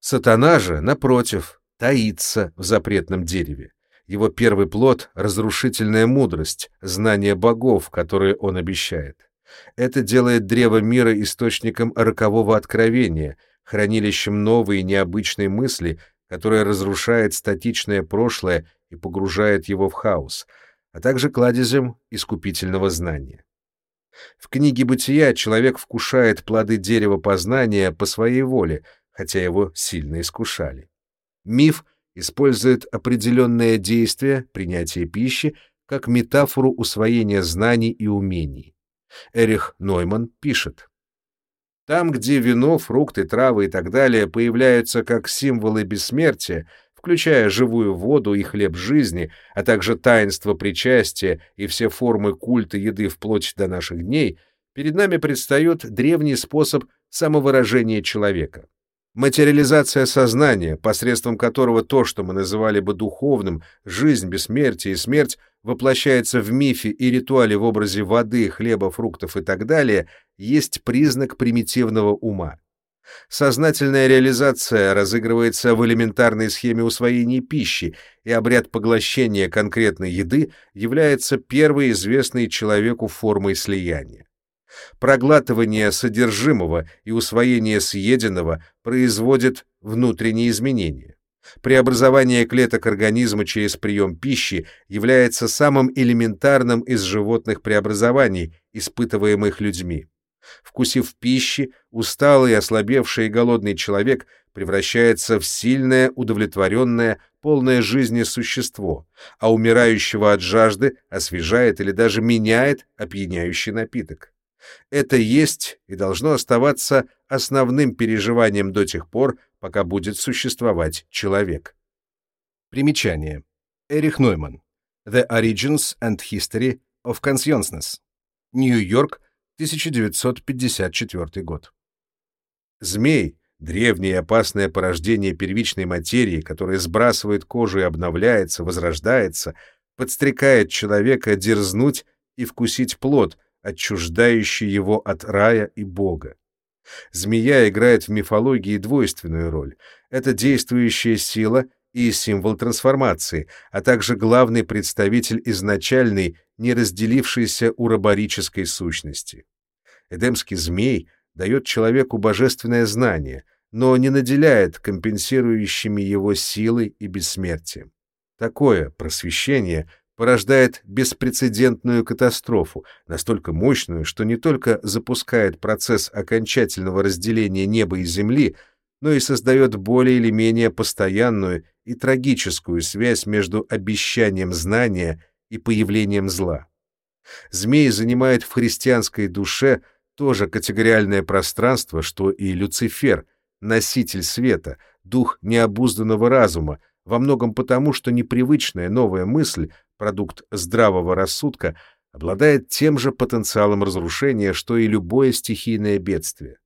Сатана же, напротив, таится в запретном дереве. Его первый плод — разрушительная мудрость, знание богов, которые он обещает. Это делает древо мира источником рокового откровения, хранилищем новой и необычной мысли, которая разрушает статичное прошлое и погружает его в хаос, а также кладезем искупительного знания. В книге «Бытия» человек вкушает плоды дерева познания по своей воле, хотя его сильно искушали. Миф — использует определенное действие, принятие пищи, как метафору усвоения знаний и умений. Эрих Нойман пишет. Там, где вино, фрукты, травы и так далее появляются как символы бессмертия, включая живую воду и хлеб жизни, а также таинство причастия и все формы культа еды вплоть до наших дней, перед нами предстает древний способ самовыражения человека. Материализация сознания, посредством которого то, что мы называли бы духовным, жизнь, бессмертие и смерть, воплощается в мифе и ритуале в образе воды, хлеба, фруктов и так далее, есть признак примитивного ума. Сознательная реализация разыгрывается в элементарной схеме усвоения пищи, и обряд поглощения конкретной еды является первой известной человеку формой слияния. Проглатывание содержимого и усвоение съеденного производит внутренние изменения. Преобразование клеток организма через прием пищи является самым элементарным из животных преобразований, испытываемых людьми. Вкусив пищи, усталый, ослабевший и голодный человек превращается в сильное, удовлетворенное, полное жизни существо, а умирающего от жажды освежает или даже меняет опьяняющий напиток. Это есть и должно оставаться основным переживанием до тех пор, пока будет существовать человек. Примечание. Эрих Нойман. The Origins and History of Consciousness. Нью-Йорк, 1954 год. Змей — древнее опасное порождение первичной материи, которое сбрасывает кожу и обновляется, возрождается, подстрекает человека дерзнуть и вкусить плод — отчуждающий его от рая и Бога. Змея играет в мифологии двойственную роль. Это действующая сила и символ трансформации, а также главный представитель изначальной, не разделившейся ураборической сущности. Эдемский змей — дает человеку божественное знание, но не наделяет компенсирующими его силой и бессмертием. Такое просвещение порождает беспрецедентную катастрофу, настолько мощную, что не только запускает процесс окончательного разделения неба и земли, но и создает более или менее постоянную и трагическую связь между обещанием знания и появлением зла. Змей занимает в христианской душе то же категориальное пространство, что и Люцифер, носитель света, дух необузданного разума, во многом потому, что непривычная новая мысль, продукт здравого рассудка, обладает тем же потенциалом разрушения, что и любое стихийное бедствие.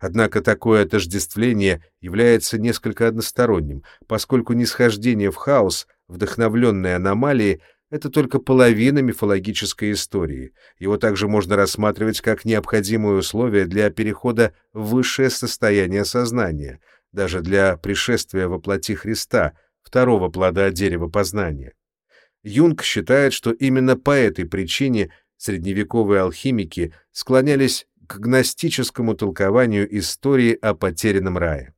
Однако такое отождествление является несколько односторонним, поскольку нисхождение в хаос, вдохновленное аномалией, это только половина мифологической истории. Его также можно рассматривать как необходимое условие для перехода в высшее состояние сознания, даже для пришествия во плоти Христа, второго плода дерева познания. Юнг считает, что именно по этой причине средневековые алхимики склонялись к гностическому толкованию истории о потерянном рае.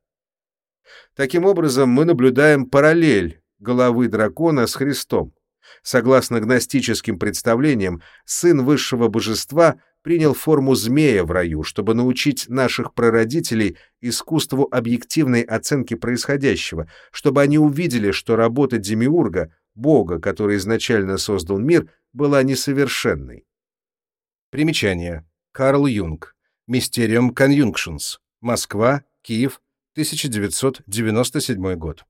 Таким образом, мы наблюдаем параллель головы дракона с Христом. Согласно гностическим представлениям, сын высшего божества принял форму змея в раю, чтобы научить наших прародителей искусству объективной оценки происходящего, чтобы они увидели, что работа Демиурга, бога, который изначально создал мир, была несовершенной. Примечание. Карл Юнг. Mysterium Conjunctions. Москва, Киев, 1997 год.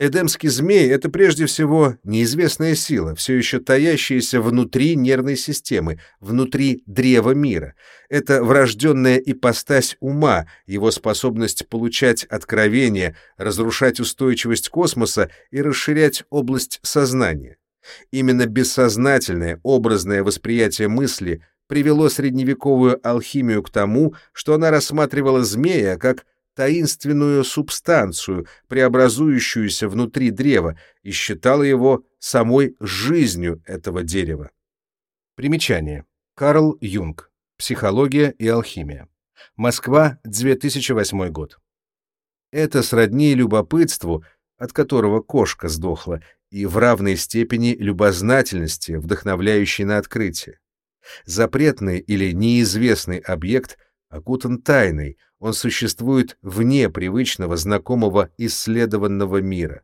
Эдемский змей — это прежде всего неизвестная сила, все еще таящаяся внутри нервной системы, внутри древа мира. Это врожденная ипостась ума, его способность получать откровения, разрушать устойчивость космоса и расширять область сознания. Именно бессознательное, образное восприятие мысли привело средневековую алхимию к тому, что она рассматривала змея как таинственную субстанцию, преобразующуюся внутри древа, и считала его самой жизнью этого дерева. Примечание. Карл Юнг. Психология и алхимия. Москва, 2008 год. Это сродни любопытству, от которого кошка сдохла, и в равной степени любознательности, вдохновляющей на открытие. Запретный или неизвестный объект окутан тайной, он существует вне привычного, знакомого, исследованного мира.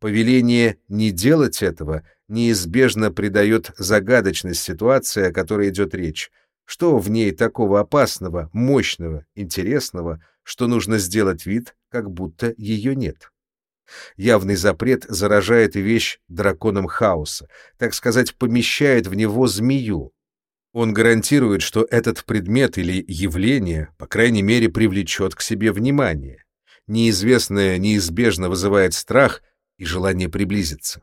Повеление не делать этого неизбежно придает загадочность ситуации, о которой идет речь. Что в ней такого опасного, мощного, интересного, что нужно сделать вид, как будто ее нет? Явный запрет заражает вещь драконом хаоса, так сказать, помещает в него змею, он гарантирует, что этот предмет или явление, по крайней мере, привлечет к себе внимание. Неизвестное неизбежно вызывает страх и желание приблизиться.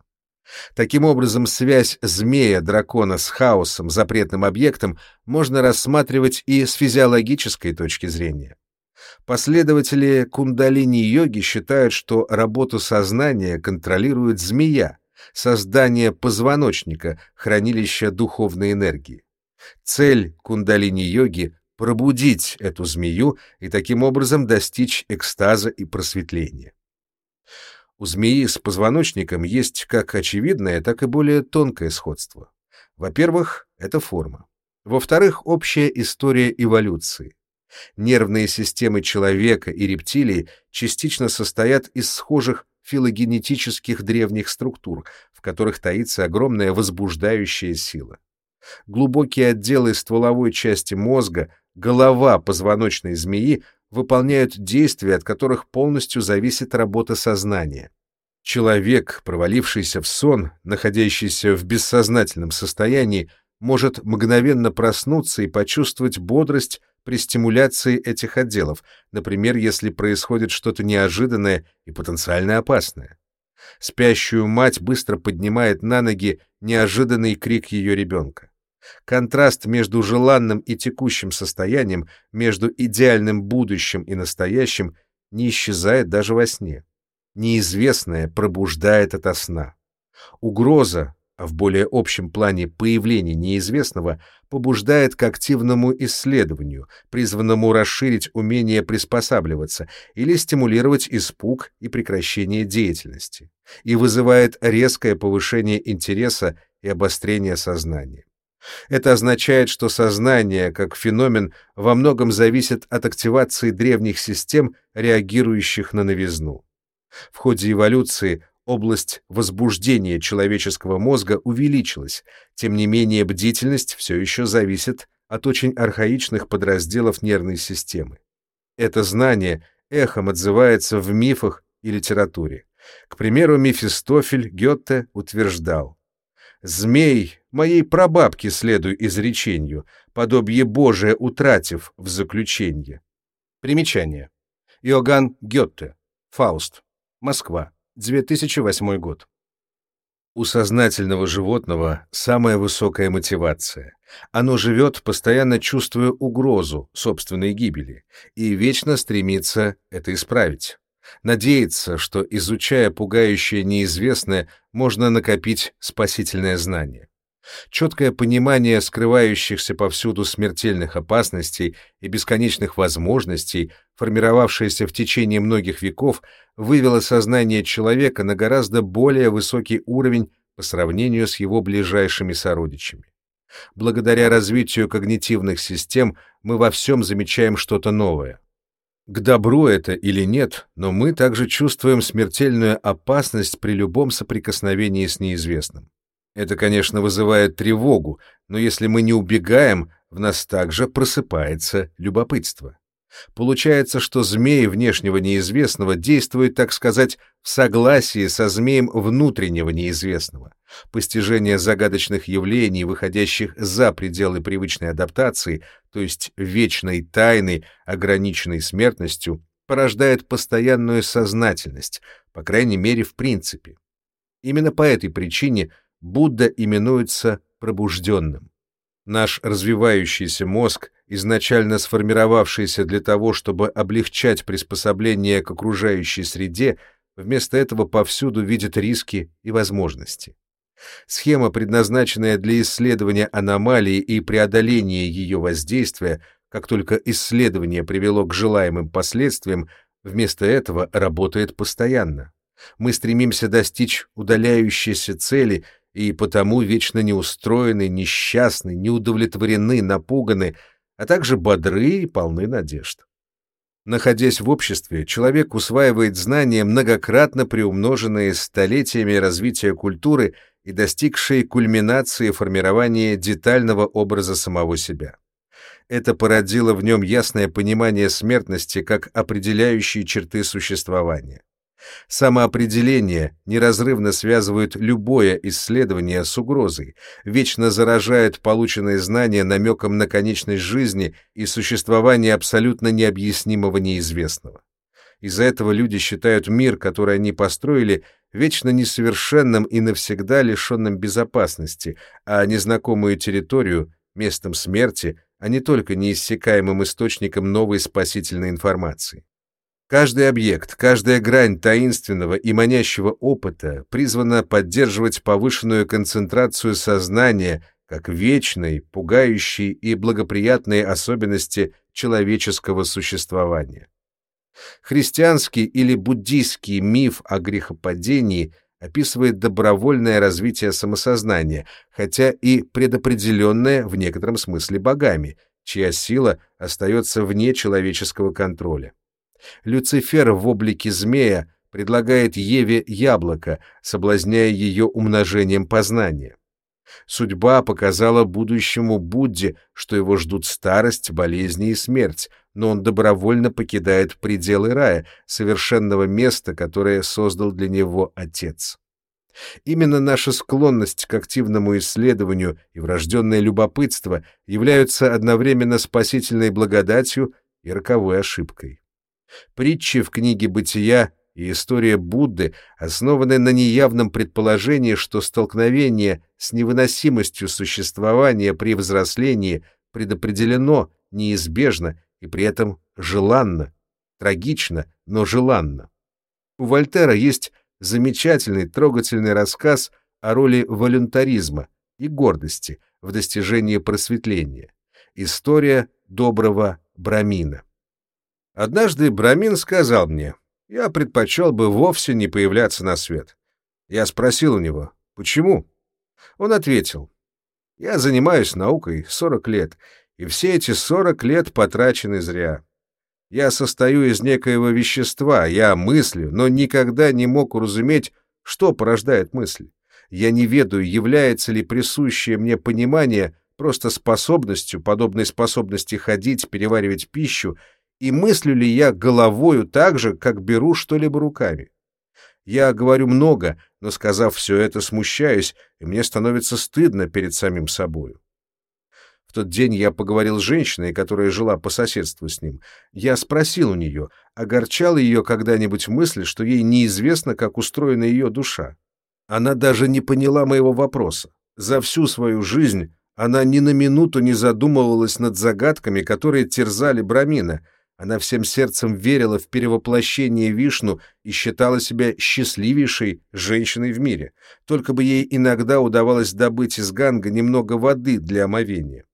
Таким образом, связь змея-дракона с хаосом, запретным объектом, можно рассматривать и с физиологической точки зрения. Последователи кундалини-йоги считают, что работу сознания контролирует змея, создание позвоночника, хранилища духовной энергии. Цель кундалини-йоги — пробудить эту змею и таким образом достичь экстаза и просветления. У змеи с позвоночником есть как очевидное, так и более тонкое сходство. Во-первых, это форма. Во-вторых, общая история эволюции. Нервные системы человека и рептилий частично состоят из схожих филогенетических древних структур, в которых таится огромная возбуждающая сила глубокие отделы стволовой части мозга, голова позвоночной змеи выполняют действия, от которых полностью зависит работа сознания. Человек, провалившийся в сон, находящийся в бессознательном состоянии, может мгновенно проснуться и почувствовать бодрость при стимуляции этих отделов, например, если происходит что-то неожиданное и потенциально опасное. Спящую мать быстро поднимает на ноги неожиданный крик ее ребенка. Контраст между желанным и текущим состоянием, между идеальным будущим и настоящим не исчезает даже во сне. Неизвестное пробуждает ото сна. Угроза, а в более общем плане появление неизвестного, побуждает к активному исследованию, призванному расширить умение приспосабливаться или стимулировать испуг и прекращение деятельности, и вызывает резкое повышение интереса и обострение сознания. Это означает, что сознание, как феномен, во многом зависит от активации древних систем, реагирующих на новизну. В ходе эволюции область возбуждения человеческого мозга увеличилась, тем не менее бдительность все еще зависит от очень архаичных подразделов нервной системы. Это знание эхом отзывается в мифах и литературе. К примеру, Мефистофель Гёте утверждал «Змей, моей прабабке следуй изречению, подобие Божие утратив в заключенье». Примечание. Иоганн Гёте. Фауст. Москва. 2008 год. У сознательного животного самая высокая мотивация. Оно живет, постоянно чувствуя угрозу собственной гибели, и вечно стремится это исправить. Надеется, что, изучая пугающее неизвестное, можно накопить спасительное знание. Четкое понимание скрывающихся повсюду смертельных опасностей и бесконечных возможностей, формировавшееся в течение многих веков, вывело сознание человека на гораздо более высокий уровень по сравнению с его ближайшими сородичами. Благодаря развитию когнитивных систем мы во всем замечаем что-то новое. К добру это или нет, но мы также чувствуем смертельную опасность при любом соприкосновении с неизвестным. Это, конечно, вызывает тревогу, но если мы не убегаем, в нас также просыпается любопытство. Получается, что змей внешнего неизвестного действует, так сказать, в согласии со змеем внутреннего неизвестного. Постижение загадочных явлений, выходящих за пределы привычной адаптации, то есть вечной тайны, ограниченной смертностью, порождает постоянную сознательность, по крайней мере, в принципе. Именно по этой причине – Будда именуется пробужденным. Наш развивающийся мозг, изначально сформировавшийся для того, чтобы облегчать приспособление к окружающей среде, вместо этого повсюду видит риски и возможности. Схема, предназначенная для исследования аномалии и преодоления ее воздействия, как только исследование привело к желаемым последствиям, вместо этого работает постоянно. Мы стремимся достичь удаляющейся цели и потому вечно неустроены, несчастны, неудовлетворены, напуганы, а также бодры и полны надежд. Находясь в обществе, человек усваивает знания, многократно приумноженные столетиями развития культуры и достигшие кульминации формирования детального образа самого себя. Это породило в нем ясное понимание смертности как определяющей черты существования. Самоопределение неразрывно связывает любое исследование с угрозой, вечно заражает полученные знания намеком на конечность жизни и существование абсолютно необъяснимого неизвестного. Из-за этого люди считают мир, который они построили, вечно несовершенным и навсегда лишенным безопасности, а незнакомую территорию — местом смерти, а не только неиссякаемым источником новой спасительной информации. Каждый объект, каждая грань таинственного и манящего опыта призвана поддерживать повышенную концентрацию сознания как вечной, пугающей и благоприятной особенности человеческого существования. Христианский или буддийский миф о грехопадении описывает добровольное развитие самосознания, хотя и предопределенное в некотором смысле богами, чья сила остается вне человеческого контроля. Люцифер в облике змея предлагает Еве яблоко, соблазняя ее умножением познания. Судьба показала будущему Будде, что его ждут старость, болезни и смерть, но он добровольно покидает пределы рая, совершенного места, которое создал для него Отец. Именно наша склонность к активному исследованию и врожденное любопытство являются одновременно спасительной благодатью и роковой ошибкой. Притчи в книге «Бытия» и история Будды основаны на неявном предположении, что столкновение с невыносимостью существования при взрослении предопределено, неизбежно и при этом желанно, трагично, но желанно. У Вольтера есть замечательный, трогательный рассказ о роли волюнтаризма и гордости в достижении просветления. История доброго Брамина. Однажды Брамин сказал мне, я предпочел бы вовсе не появляться на свет. Я спросил у него, почему? Он ответил, я занимаюсь наукой 40 лет, и все эти 40 лет потрачены зря. Я состою из некоего вещества, я мыслю, но никогда не мог уразуметь, что порождает мысль. Я не ведаю, является ли присущее мне понимание просто способностью, подобной способности ходить, переваривать пищу, и мыслю ли я головою так же, как беру что-либо руками. Я говорю много, но, сказав все это, смущаюсь, и мне становится стыдно перед самим собою. В тот день я поговорил с женщиной, которая жила по соседству с ним. Я спросил у нее, огорчала ее когда-нибудь мысль, что ей неизвестно, как устроена ее душа. Она даже не поняла моего вопроса. За всю свою жизнь она ни на минуту не задумывалась над загадками, которые терзали Брамина. Она всем сердцем верила в перевоплощение Вишну и считала себя счастливейшей женщиной в мире. Только бы ей иногда удавалось добыть из Ганга немного воды для омовения.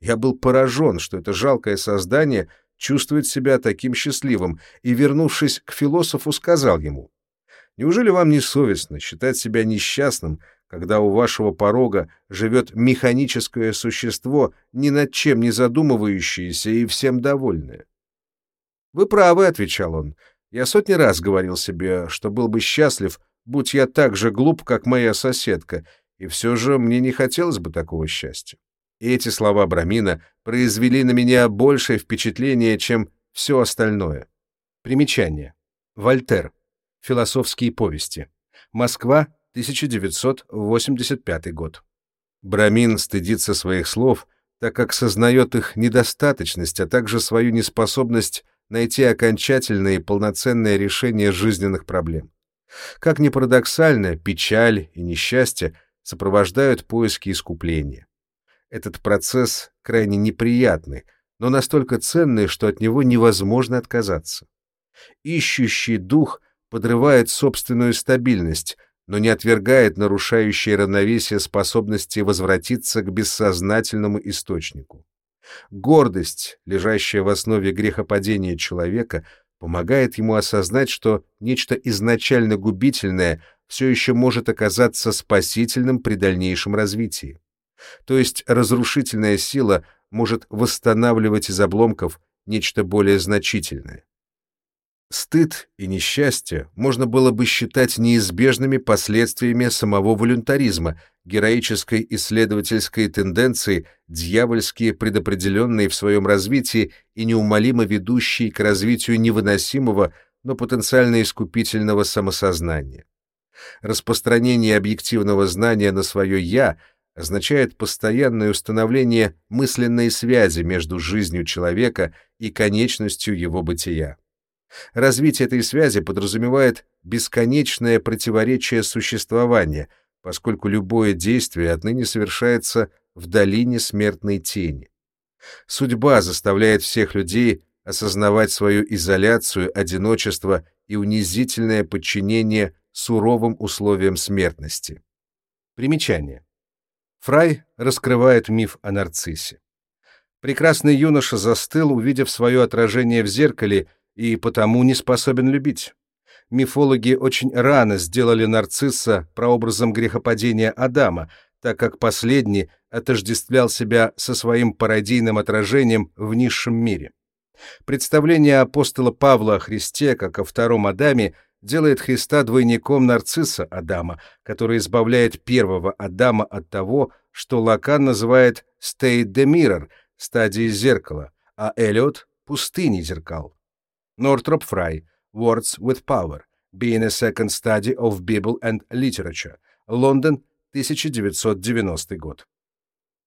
Я был поражен, что это жалкое создание чувствует себя таким счастливым, и, вернувшись к философу, сказал ему, «Неужели вам не совестно считать себя несчастным, когда у вашего порога живет механическое существо, ни над чем не задумывающееся и всем довольное. «Вы правы», — отвечал он. «Я сотни раз говорил себе, что был бы счастлив, будь я так же глуп, как моя соседка, и все же мне не хотелось бы такого счастья». Эти слова Брамина произвели на меня большее впечатление, чем все остальное. Примечание. Вольтер. Философские повести. Москва, 1985 год. Брамин стыдится своих слов, так как сознает их недостаточность, а также свою неспособность найти окончательное и полноценное решение жизненных проблем. Как ни парадоксально, печаль и несчастье сопровождают поиски искупления. Этот процесс крайне неприятный, но настолько ценный, что от него невозможно отказаться. Ищущий дух подрывает собственную стабильность, но не отвергает нарушающие равновесие способности возвратиться к бессознательному источнику. Гордость, лежащая в основе грехопадения человека, помогает ему осознать, что нечто изначально губительное все еще может оказаться спасительным при дальнейшем развитии. То есть разрушительная сила может восстанавливать из обломков нечто более значительное. Стыд и несчастье можно было бы считать неизбежными последствиями самого волюнтаризма, героической исследовательской тенденции, дьявольски предопределенной в своем развитии и неумолимо ведущей к развитию невыносимого, но потенциально искупительного самосознания. Распространение объективного знания на свое «я» означает постоянное установление мысленной связи между жизнью человека и конечностью его бытия. Развитие этой связи подразумевает бесконечное противоречие существования, поскольку любое действие отныне совершается в долине смертной тени. Судьба заставляет всех людей осознавать свою изоляцию, одиночество и унизительное подчинение суровым условиям смертности. Примечание. Фрай раскрывает миф о нарциссе. Прекрасный юноша застыл, увидев свое отражение в зеркале, и потому не способен любить. Мифологи очень рано сделали нарцисса прообразом грехопадения Адама, так как последний отождествлял себя со своим пародийным отражением в низшем мире. Представление апостола Павла о Христе, как о втором Адаме, делает Христа двойником нарцисса Адама, который избавляет первого Адама от того, что Лакан называет «state the mirror» — стадией зеркала, а Эллиот — пустыней зеркал. Нортроп Фрай, Words with Power, Being a Second Study of Bible and Literature, Лондон, 1990 год.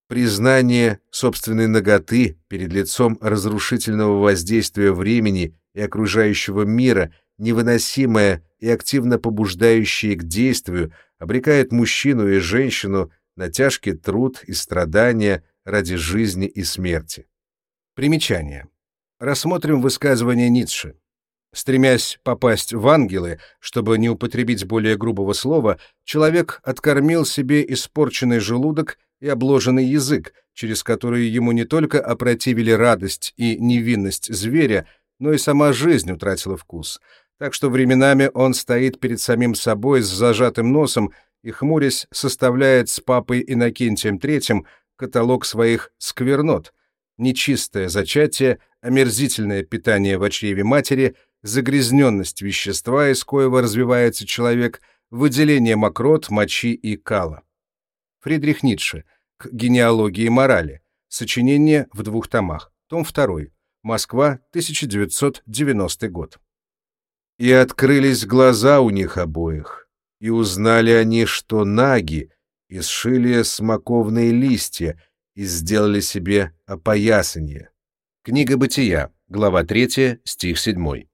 Признание собственной наготы перед лицом разрушительного воздействия времени и окружающего мира, невыносимое и активно побуждающее к действию, обрекает мужчину и женщину на тяжкий труд и страдания ради жизни и смерти. Примечание. Рассмотрим высказывание Ницше. Стремясь попасть в ангелы, чтобы не употребить более грубого слова, человек откормил себе испорченный желудок и обложенный язык, через который ему не только опротивили радость и невинность зверя, но и сама жизнь утратила вкус. Так что временами он стоит перед самим собой с зажатым носом и, хмурясь, составляет с папой Иннокентием Третьим каталог своих сквернот, нечистое зачатие, омерзительное питание в чреве матери — загрязненность вещества, из коего развивается человек, выделение мокрот, мочи и кала. Фридрих Ницше. К генеалогии морали. Сочинение в двух томах. Том 2. Москва, 1990 год. И открылись глаза у них обоих, и узнали они, что наги, и сшили смоковные листья, и сделали себе опоясанье. Книга Бытия, глава 3, стих 7.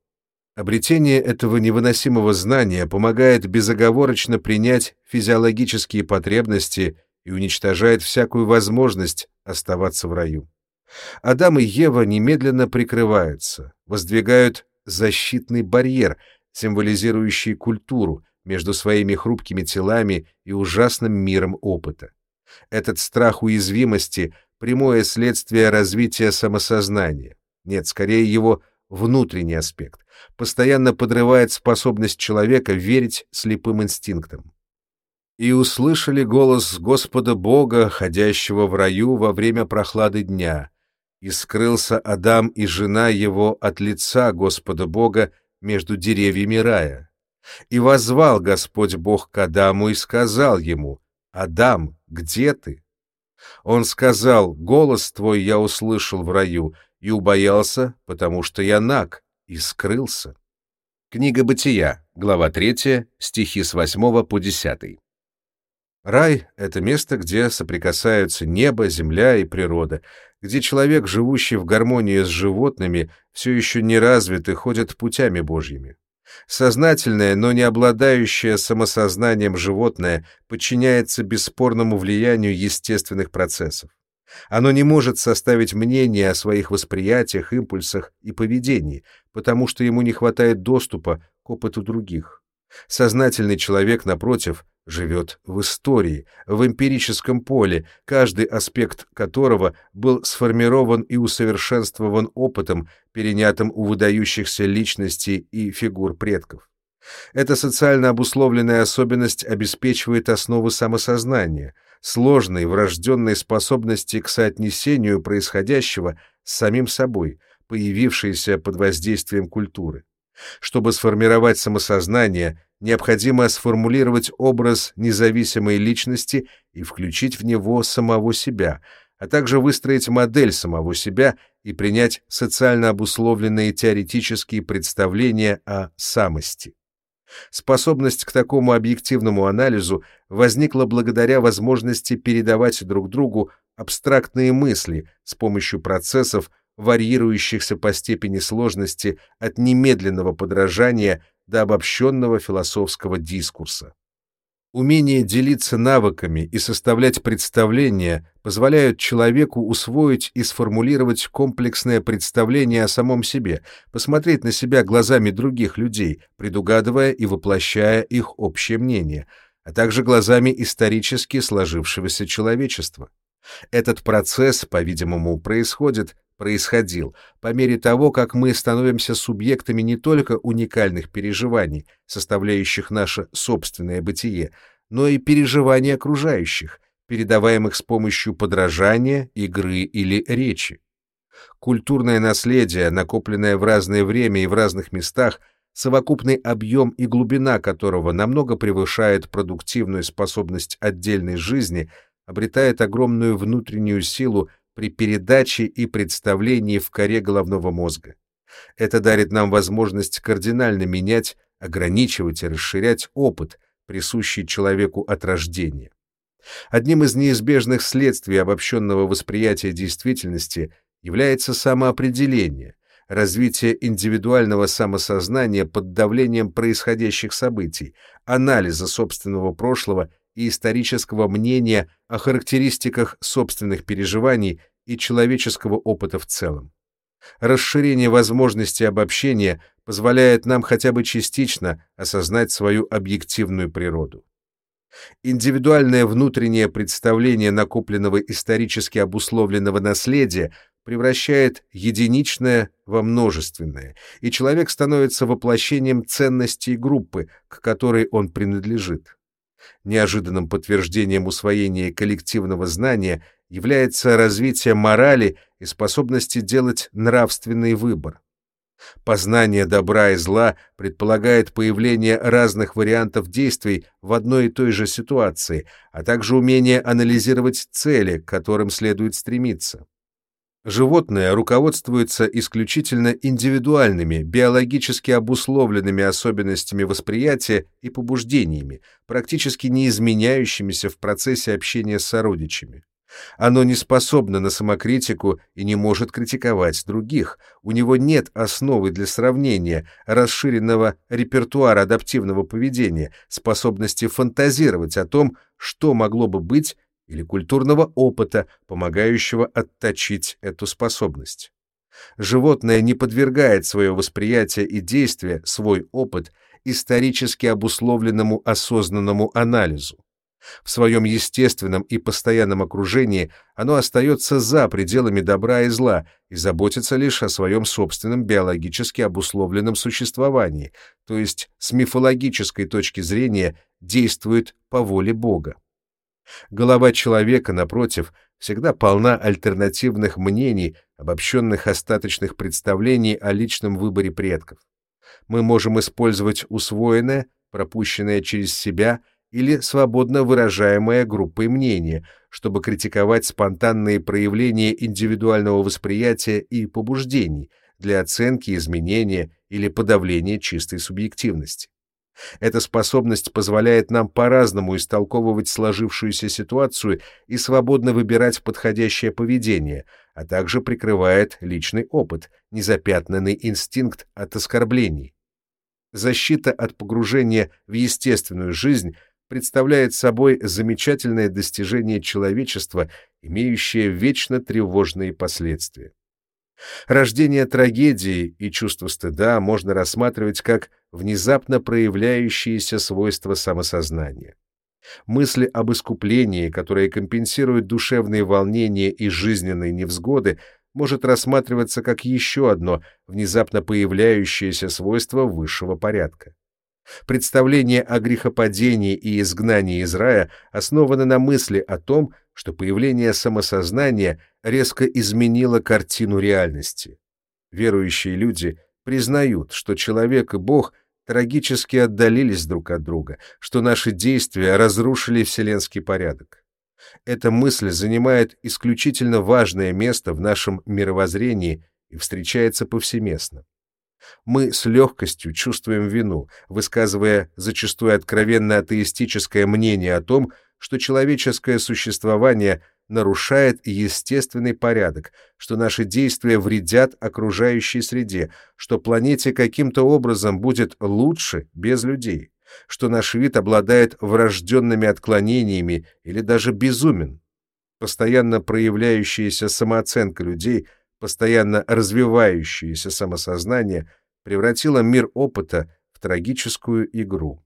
Обретение этого невыносимого знания помогает безоговорочно принять физиологические потребности и уничтожает всякую возможность оставаться в раю. Адам и Ева немедленно прикрываются, воздвигают защитный барьер, символизирующий культуру между своими хрупкими телами и ужасным миром опыта. Этот страх уязвимости — прямое следствие развития самосознания. Нет, скорее его внутренний аспект, постоянно подрывает способность человека верить слепым инстинктам. «И услышали голос Господа Бога, ходящего в раю во время прохлады дня, и скрылся Адам и жена его от лица Господа Бога между деревьями рая. И возвал Господь Бог к Адаму и сказал ему, «Адам, где ты?» Он сказал, «Голос твой я услышал в раю, и убоялся, потому что я наг, и скрылся. Книга Бытия, глава 3, стихи с 8 по 10. Рай — это место, где соприкасаются небо, земля и природа, где человек, живущий в гармонии с животными, все еще не развит и ходит путями Божьими. Сознательное, но не обладающее самосознанием животное подчиняется бесспорному влиянию естественных процессов. Оно не может составить мнение о своих восприятиях, импульсах и поведении, потому что ему не хватает доступа к опыту других. Сознательный человек, напротив, живет в истории, в эмпирическом поле, каждый аспект которого был сформирован и усовершенствован опытом, перенятым у выдающихся личностей и фигур предков. Эта социально обусловленная особенность обеспечивает основу самосознания — сложной врожденной способности к соотнесению происходящего с самим собой, появившейся под воздействием культуры. Чтобы сформировать самосознание, необходимо сформулировать образ независимой личности и включить в него самого себя, а также выстроить модель самого себя и принять социально обусловленные теоретические представления о самости. Способность к такому объективному анализу возникла благодаря возможности передавать друг другу абстрактные мысли с помощью процессов, варьирующихся по степени сложности от немедленного подражания до обобщенного философского дискурса. Умение делиться навыками и составлять представления позволяют человеку усвоить и сформулировать комплексное представление о самом себе, посмотреть на себя глазами других людей, предугадывая и воплощая их общее мнение, а также глазами исторически сложившегося человечества. Этот процесс, по-видимому, происходит происходил по мере того, как мы становимся субъектами не только уникальных переживаний, составляющих наше собственное бытие, но и переживаний окружающих, передаваемых с помощью подражания, игры или речи. Культурное наследие, накопленное в разное время и в разных местах, совокупный объем и глубина которого намного превышает продуктивную способность отдельной жизни, обретает огромную внутреннюю силу при передаче и представлении в коре головного мозга. Это дарит нам возможность кардинально менять, ограничивать и расширять опыт, присущий человеку от рождения. Одним из неизбежных следствий обобщенного восприятия действительности является самоопределение, развитие индивидуального самосознания под давлением происходящих событий, анализа собственного прошлого и исторического мнения о характеристиках собственных переживаний и человеческого опыта в целом. Расширение возможностей обобщения позволяет нам хотя бы частично осознать свою объективную природу. Индивидуальное внутреннее представление накопленного исторически обусловленного наследия превращает единичное во множественное, и человек становится воплощением ценностей группы, к которой он принадлежит. Неожиданным подтверждением усвоения коллективного знания является развитие морали и способности делать нравственный выбор. Познание добра и зла предполагает появление разных вариантов действий в одной и той же ситуации, а также умение анализировать цели, к которым следует стремиться. Животное руководствуется исключительно индивидуальными, биологически обусловленными особенностями восприятия и побуждениями, практически не изменяющимися в процессе общения с сородичами. Оно не способно на самокритику и не может критиковать других. У него нет основы для сравнения, расширенного репертуара адаптивного поведения, способности фантазировать о том, что могло бы быть, или культурного опыта, помогающего отточить эту способность. Животное не подвергает свое восприятие и действие, свой опыт, исторически обусловленному осознанному анализу. В своем естественном и постоянном окружении оно остается за пределами добра и зла и заботится лишь о своем собственном биологически обусловленном существовании, то есть с мифологической точки зрения действует по воле Бога. Голова человека, напротив, всегда полна альтернативных мнений, обобщенных остаточных представлений о личном выборе предков. Мы можем использовать усвоенное, пропущенное через себя или свободно выражаемое группой мнение, чтобы критиковать спонтанные проявления индивидуального восприятия и побуждений для оценки, изменения или подавления чистой субъективности. Эта способность позволяет нам по-разному истолковывать сложившуюся ситуацию и свободно выбирать подходящее поведение, а также прикрывает личный опыт, незапятнанный инстинкт от оскорблений. Защита от погружения в естественную жизнь представляет собой замечательное достижение человечества, имеющее вечно тревожные последствия. Рождение трагедии и чувство стыда можно рассматривать как внезапно проявляющиеся свойства самосознания. Мысли об искуплении, которые компенсируют душевные волнения и жизненные невзгоды, может рассматриваться как еще одно внезапно появляющееся свойство высшего порядка. Представление о грехопадении и изгнании из рая основано на мысли о том, что появление самосознания резко изменило картину реальности. Верующие люди признают, что человек и Бог трагически отдалились друг от друга, что наши действия разрушили вселенский порядок. Эта мысль занимает исключительно важное место в нашем мировоззрении и встречается повсеместно. Мы с легкостью чувствуем вину, высказывая зачастую откровенно атеистическое мнение о том, что человеческое существование нарушает естественный порядок, что наши действия вредят окружающей среде, что планете каким-то образом будет лучше без людей, что наш вид обладает врожденными отклонениями или даже безумен. Постоянно проявляющаяся самооценка людей – постоянно развивающееся самосознание превратило мир опыта в трагическую игру.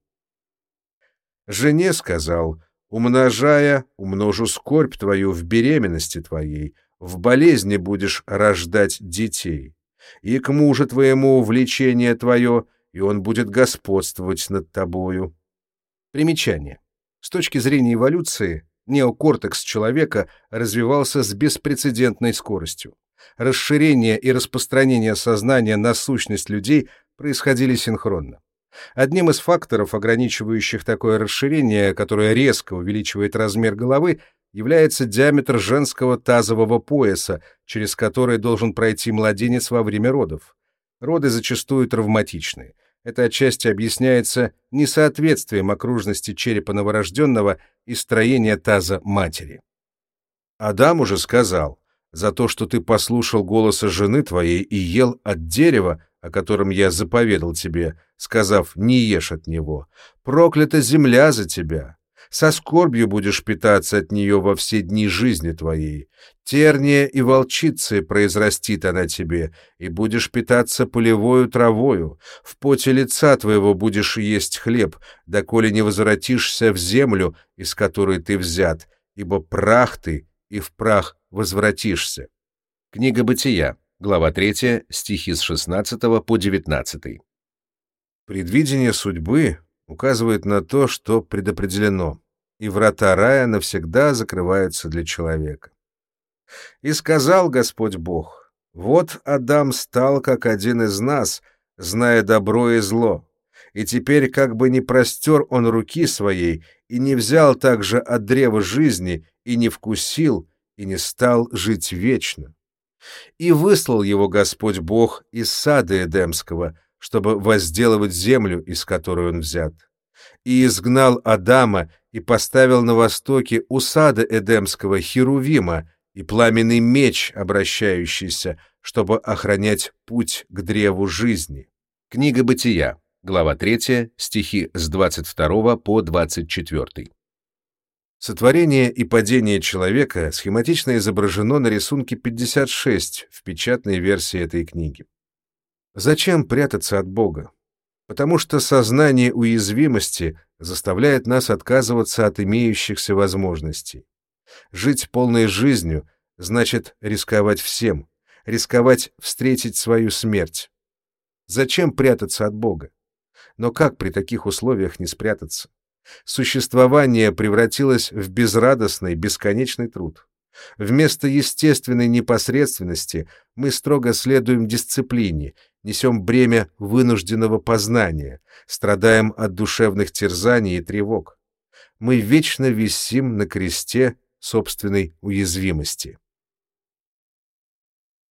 Жене сказал, умножая, умножу скорбь твою в беременности твоей, в болезни будешь рождать детей, и к мужу твоему влечение твое, и он будет господствовать над тобою. Примечание. С точки зрения эволюции, неокортекс человека развивался с беспрецедентной скоростью расширение и распространение сознания на сущность людей происходили синхронно. Одним из факторов, ограничивающих такое расширение, которое резко увеличивает размер головы, является диаметр женского тазового пояса, через который должен пройти младенец во время родов. Роды зачастую травматичны. Это отчасти объясняется несоответствием окружности черепа новорожденного и строения таза матери. Адам уже сказал, за то, что ты послушал голоса жены твоей и ел от дерева, о котором я заповедал тебе, сказав, не ешь от него. Проклята земля за тебя. Со скорбью будешь питаться от нее во все дни жизни твоей. Терния и волчицы произрастит она тебе, и будешь питаться полевою травою. В поте лица твоего будешь есть хлеб, доколе не возвратишься в землю, из которой ты взят, ибо прах ты, и в прах возвратишься. Книга Бытия, глава 3, стихи с 16 по 19. Предвидение судьбы указывает на то, что предопределено, и врата рая навсегда закрываются для человека. «И сказал Господь Бог, вот Адам стал как один из нас, зная добро и зло, и теперь как бы не простер он руки своей, и не взял также от древа жизни, и не вкусил, и не стал жить вечно. И выслал его Господь Бог из сада Эдемского, чтобы возделывать землю, из которой он взят. И изгнал Адама и поставил на востоке у сада Эдемского Херувима и пламенный меч, обращающийся, чтобы охранять путь к древу жизни. Книга Бытия, глава 3, стихи с 22 по 24. Сотворение и падение человека схематично изображено на рисунке 56 в печатной версии этой книги. Зачем прятаться от Бога? Потому что сознание уязвимости заставляет нас отказываться от имеющихся возможностей. Жить полной жизнью значит рисковать всем, рисковать встретить свою смерть. Зачем прятаться от Бога? Но как при таких условиях не спрятаться? Существование превратилось в безрадостный, бесконечный труд. Вместо естественной непосредственности мы строго следуем дисциплине, несем бремя вынужденного познания, страдаем от душевных терзаний и тревог. Мы вечно висим на кресте собственной уязвимости.